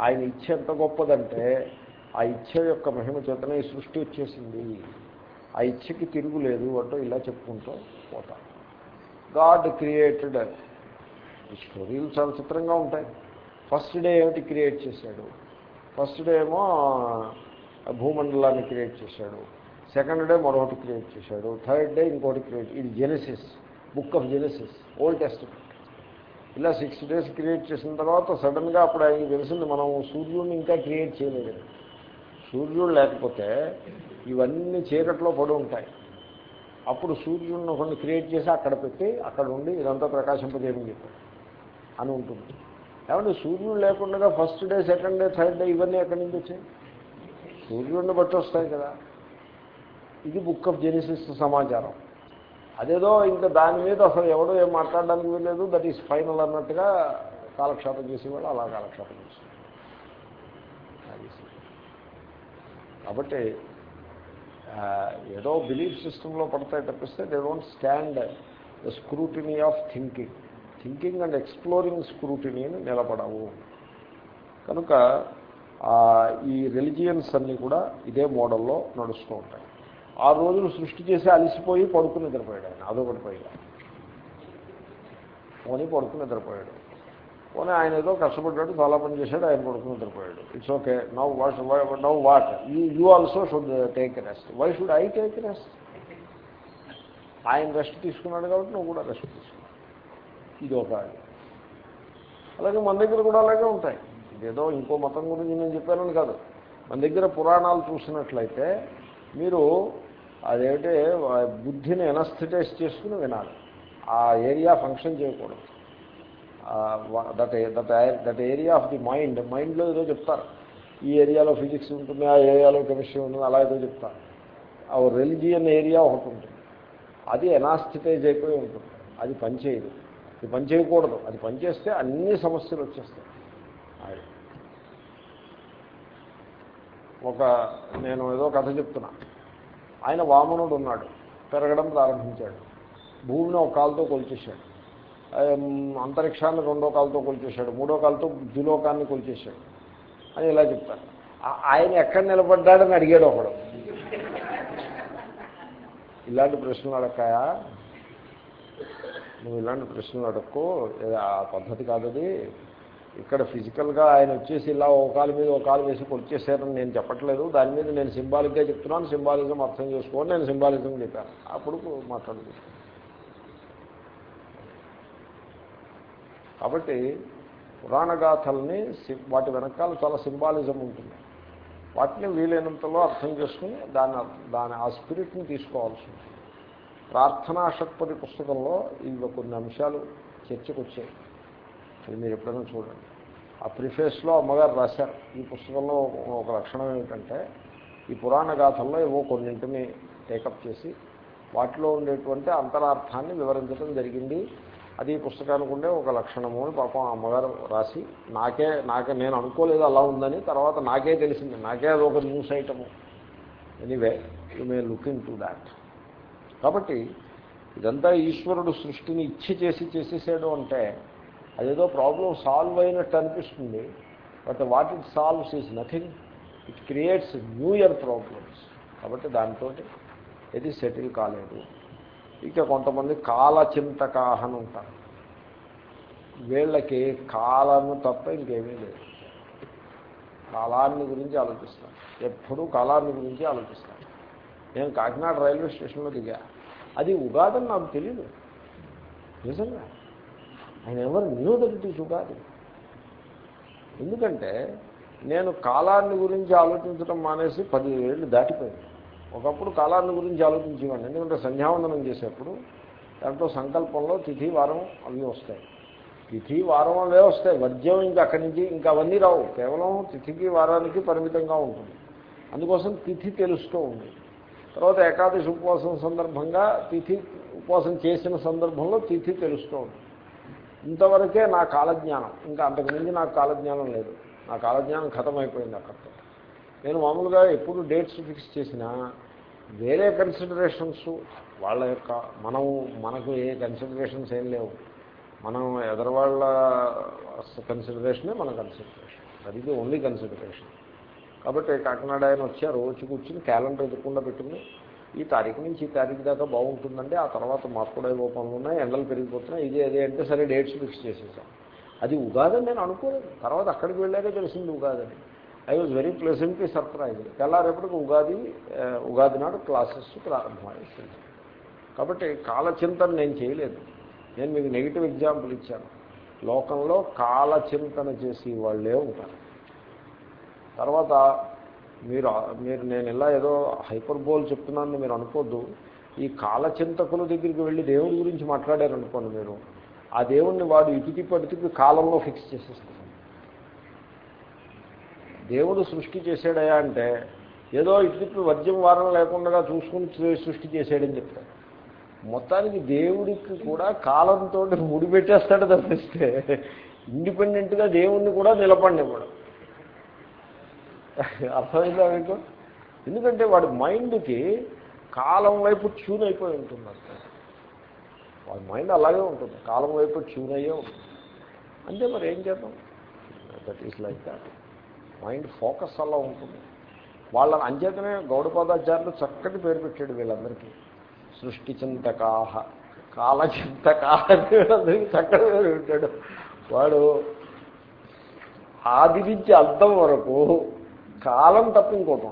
ఆయన ఇచ్చ ఎంత గొప్పదంటే ఆ ఇచ్ఛ యొక్క మహిమ చేతనే ఈ సృష్టి వచ్చేసింది. ఆ ఇచ్ఛకి తిరుగులేదు అంటూ ఇలా చెప్పుకుంటూ పోతాం. గాడ్ క్రియేటెడ్ స్టోరీలు చాలా చిత్రంగా ఉంటాయి. ఫస్ట్ డే ఏమిటి క్రియేట్ చేశాడు? ఫస్ట్ డే ఏమో భూమండలాన్ని క్రియేట్ చేశాడు. సెకండ్ డే మరొకటి క్రియేట్ చేశాడు. థర్డ్ డే ఇంకోటి క్రియేట్ ఇది Genesis book of Genesis Old Testament ఇలా సిక్స్ డేస్ క్రియేట్ చేసిన తర్వాత సడన్గా అప్పుడు ఆయనకి తెలిసింది మనం సూర్యుడిని ఇంకా క్రియేట్ చేయలేదు సూర్యుడు లేకపోతే ఇవన్నీ చీకట్లో పడి ఉంటాయి. అప్పుడు సూర్యుడిని కొన్ని క్రియేట్ చేసి అక్కడ పెట్టి అక్కడ ఉండి ఇదంతా ప్రకాశింపజేయమని చెప్పారు అని ఉంటుంది. ఏమంటే సూర్యుడు లేకుండా first day second day third day ఇవన్నీ ఎక్కడి నుంచి వచ్చాయి? సూర్యుడిని బట్టి వస్తాయి కదా. ఇది బుక్ ఆఫ్ జెనిసిస్ సమాచారం. అదేదో ఇంకా దాని మీద అసలు ఎవడో ఏం మాట్లాడడానికి వీల్లేదు. దట్ ఈస్ ఫైనల్ అన్నట్టుగా కాలక్షేపం చేసేవాళ్ళు అలా కాలక్షేపం చేసేవాళ్ళు. కాబట్టి ఏదో బిలీఫ్ సిస్టంలో పడతాయి తప్పిస్తే they don't stand the scrutiny of thinking thinking and exploring స్క్రూటినీని నిలబడవు. కనుక ఈ రిలిజియన్స్ అన్నీ కూడా ఇదే మోడల్లో నడుస్తూ ఉంటాయి. ఆ రోజులు సృష్టి చేసి అలిసిపోయి పడుకుని నిద్రపోయాడు ఆయన. అదొకటి పోనీ పడుకుని నిద్రపోయాడు. పోనీ ఆయన ఏదో కష్టపడ్డాడు చాలా పని చేశాడు ఆయన కొడుకు నిద్రపోయాడు. It's okay now what now what you you also should take rest why should I take rest ఆయన రెస్ట్ తీసుకున్నాడు కాబట్టి నువ్వు కూడా రెస్ట్ తీసుకున్నావు. ఇది ఒక అలాగే మన దగ్గర కూడా అలాగే ఉంటాయి. ఇదేదో ఇంకో మతం గురించి నేను చెప్పానని కాదు. మన దగ్గర పురాణాలు చూసినట్లయితే మీరు అదేమిటి బుద్ధిని ఎనస్థిటైజ్ చేసుకుని వినాలి. ఆ ఏరియా ఫంక్షన్ చేయకూడదు. That that that area of the mind మైండ్లో ఏదో చెప్తారు. ఈ ఏరియాలో ఫిజిక్స్ ఉంటుంది ఆ ఏరియాలో కెమిస్ట్రీ ఉంటుంది అలా ఏదో చెప్తారు. ఆ రిలిజియన్ ఏరియా ఒకటి ఉంటుంది. అది ఎనాస్థిటైజ్ అయిపోయి ఉంటుంది. అది పనిచేయదు. అది పనిచేయకూడదు. అది పనిచేస్తే అన్ని సమస్యలు వచ్చేస్తాయి. ఒక నేను ఏదో కథ చెప్తున్నా. ఆయన వామనుడు ఉన్నాడు. పెరగడం ప్రారంభించాడు. భూమిని ఒక కాలుతో కొలిచేశాడు. అంతరిక్షాన్ని రెండో కాలుతో కొలిచేశాడు మూడో కాలుతో ద్విలోకాన్ని కొలిచేశాడు అని ఇలా చెప్తారు. ఆయన ఎక్కడ నిలబడ్డాడని అడిగాడు ఒకడు. ఇలాంటి ప్రశ్నలు అడక్కాయా? నువ్వు ఇలాంటి ప్రశ్నలు అడక్కు ఆ పద్ధతి కాదది. ఇక్కడ ఫిజికల్గా ఆయన వచ్చేసి ఇలా ఓ కాలు మీద ఒక కాలు వేసి కొలిచేశారని నేను చెప్పట్లేదు. దాని మీద నేను సింబాలిక్గా చెప్తున్నాను సింబాలిజం అర్థం చేసుకోని నేను సింబాలిజం చెప్పాను. అప్పుడు మాట్లాడుకుంటాను కాబట్టి పురాణ గాథల్ని సి- వాటి వెనకాల చాలా సింబాలిజం ఉంటుంది. వాటిని వీలైనంతలో అర్థం చేసుకుని దాని దాని ఆ స్పిరిట్ని తీసుకోవాల్సి ఉంటుంది. ప్రార్థనా షట్పది పుస్తకంలో ఇవి కొన్ని అంశాలు చర్చకు వచ్చాయి అది మీరు ఎప్పుడైనా చూడండి. ఆ ప్రిఫేస్లో అమ్మగారు రాశారు. ఈ పుస్తకంలో ఒక లక్షణం ఏమిటంటే ఈ పురాణ గాథల్లో ఏవో కొన్నింటిని టేకప్ చేసి వాటిలో ఉండేటువంటి అంతరార్థాన్ని వివరించడం జరిగింది. అది ఈ పుస్తకానికి ఉండే ఒక లక్షణము అని పాపం అమ్మగారు రాసి నాకే నాకే నేను అనుకోలేదు అలా ఉందని తర్వాత నాకే తెలిసింది. నాకే అది ఒక news item. Anyway you may looking to that. కాబట్టి ఇదంతా ఈశ్వరుడు సృష్టిని ఇచ్చి చేసి చేసేసాడు అంటే అదేదో ప్రాబ్లం సాల్వ్ అయినట్టు అనిపిస్తుంది. But what it solves is nothing. It creates newer problems. కాబట్టి దాంతో ఇది సెటిల్ కాలేదు. ఇక కొంతమంది కాలచింతకాహ ఉంటారు వీళ్ళకి కాలము తప్ప ఇంకేమీ లేదు. కాలాన్ని గురించి ఆలోచిస్తాను ఎప్పుడూ కాలాన్ని గురించి ఆలోచిస్తాను నేను కాకినాడ రైల్వే స్టేషన్లో దిగా. అది ఉగాదని నాకు తెలియదు నిజంగా. ఆయన ఎవరు? Knew that it Ugadi. ఎందుకంటే నేను కాలాన్ని గురించి ఆలోచించడం మానేసి పదివేళ్ళు దాటిపోయింది ఒకప్పుడు కాలాన్ని గురించి ఆలోచించేవాడిని. ఎందుకంటే సంధ్యావందనం చేసేప్పుడు దాంట్లో సంకల్పంలో తిథి వారం అవి వస్తాయి. తిథి వారం అవే వస్తాయి. వర్జ్యం ఇంకా అక్కడి నుంచి ఇంకా అవన్నీ రావు. కేవలం తిథికి వారానికి పరిమితంగా ఉంటుంది. అందుకోసం తిథి తెలుస్తూ ఉంది. తర్వాత ఏకాదశి ఉపవాసం సందర్భంగా తిథి ఉపవాసం చేసిన సందర్భంలో తిథి తెలుస్తూ ఉంది. ఇంతవరకే నా కాలజ్ఞానం ఇంకా అంతకుముందు నాకు కాలజ్ఞానం లేదు. నా కాలజ్ఞానం ఖతమైపోయింది అక్కడ నేను మామూలుగా ఎప్పుడు డేట్స్ ఫిక్స్ చేసినా వేరే కన్సిడరేషన్స్ వాళ్ళ యొక్క మనం మనకు ఏ కన్సిడరేషన్స్ ఏం లేవు. మనం ఎదరవాళ్ళ కన్సిడరేషనే మన కన్సిడరేషన్ అది ఓన్లీ కన్సిడరేషన్ కాబట్టి కాకినాడ ఆయన వచ్చారు వచ్చి కూర్చుని క్యాలెండర్ ఎదుర్కొండా పెట్టుకుని ఈ తారీఖు నుంచి ఈ తారీఖు దాకా బాగుంటుందండి ఆ తర్వాత మాకు కూడా ఏవో పనులు ఉన్నాయి ఎండలు పెరిగిపోతున్నాయి ఇదే అదే అంటే సరే డేట్స్ ఫిక్స్ చేసేసాం. అది ఉగాదని నేను అనుకోలేదు. తర్వాత అక్కడికి వెళ్ళాకే తెలిసింది ఉగాదని I was very pleasantly surprise తెల్లారేపటికి Ugadi Ugadi నాడు క్లాసెస్ ప్రారంభమయ్యాయి. కాబట్టి కాలచింతన నేను చేయలేదు. నేను మీకు నెగిటివ్ ఎగ్జాంపుల్ ఇచ్చాను. లోకంలో కాలచింతన చేసి వాళ్ళే ఉంటారు. తర్వాత మీరు మీరు నేను ఇలా ఏదో హైపర్ బోల్ చెప్తున్నానని మీరు అనుకోద్దు. ఈ కాలచింతకుల దగ్గరికి వెళ్ళి దేవుడి గురించి మాట్లాడారనుకోండి మీరు ఆ దేవుణ్ణి వాడు ఇటుకి పడితే కాలంలో ఫిక్స్ చేసేస్తారు దేవుడు సృష్టి చేశాడయా అంటే ఏదో ఇటు వర్జ్యం వారం లేకుండా చూసుకుని సృష్టి చేశాడని చెప్తాడు. మొత్తానికి దేవుడికి కూడా కాలంతో ముడిపెట్టేస్తాడు తప్పిస్తే ఇండిపెండెంట్గా దేవుణ్ణి కూడా నిలబడినివ్వడు. అర్థమైందా మీకు? ఎందుకంటే వాడి మైండ్కి కాలం వైపు ట్యూన్ అయిపోయి ఉంటుంది వాడి మైండ్ అలాగే ఉంటుంది. కాలం వైపు ట్యూన్ అయ్యే ఉంటుంది. అంతే మరి ఏం చేద్దాం? That is like that mind focus అలా ఉంటుంది. వాళ్ళ అంచేతనే గౌడపాదాచార్యులు చక్కటి పేరు పెట్టాడు వీళ్ళందరికీ. సృష్టి చింతకాహ కాల చింతకాహ అని వీళ్ళందరికీ చక్కటి పేరు పెట్టాడు. వాడు ఆది నుంచి అర్థం వరకు కాలం తప్ప ఇంకోటి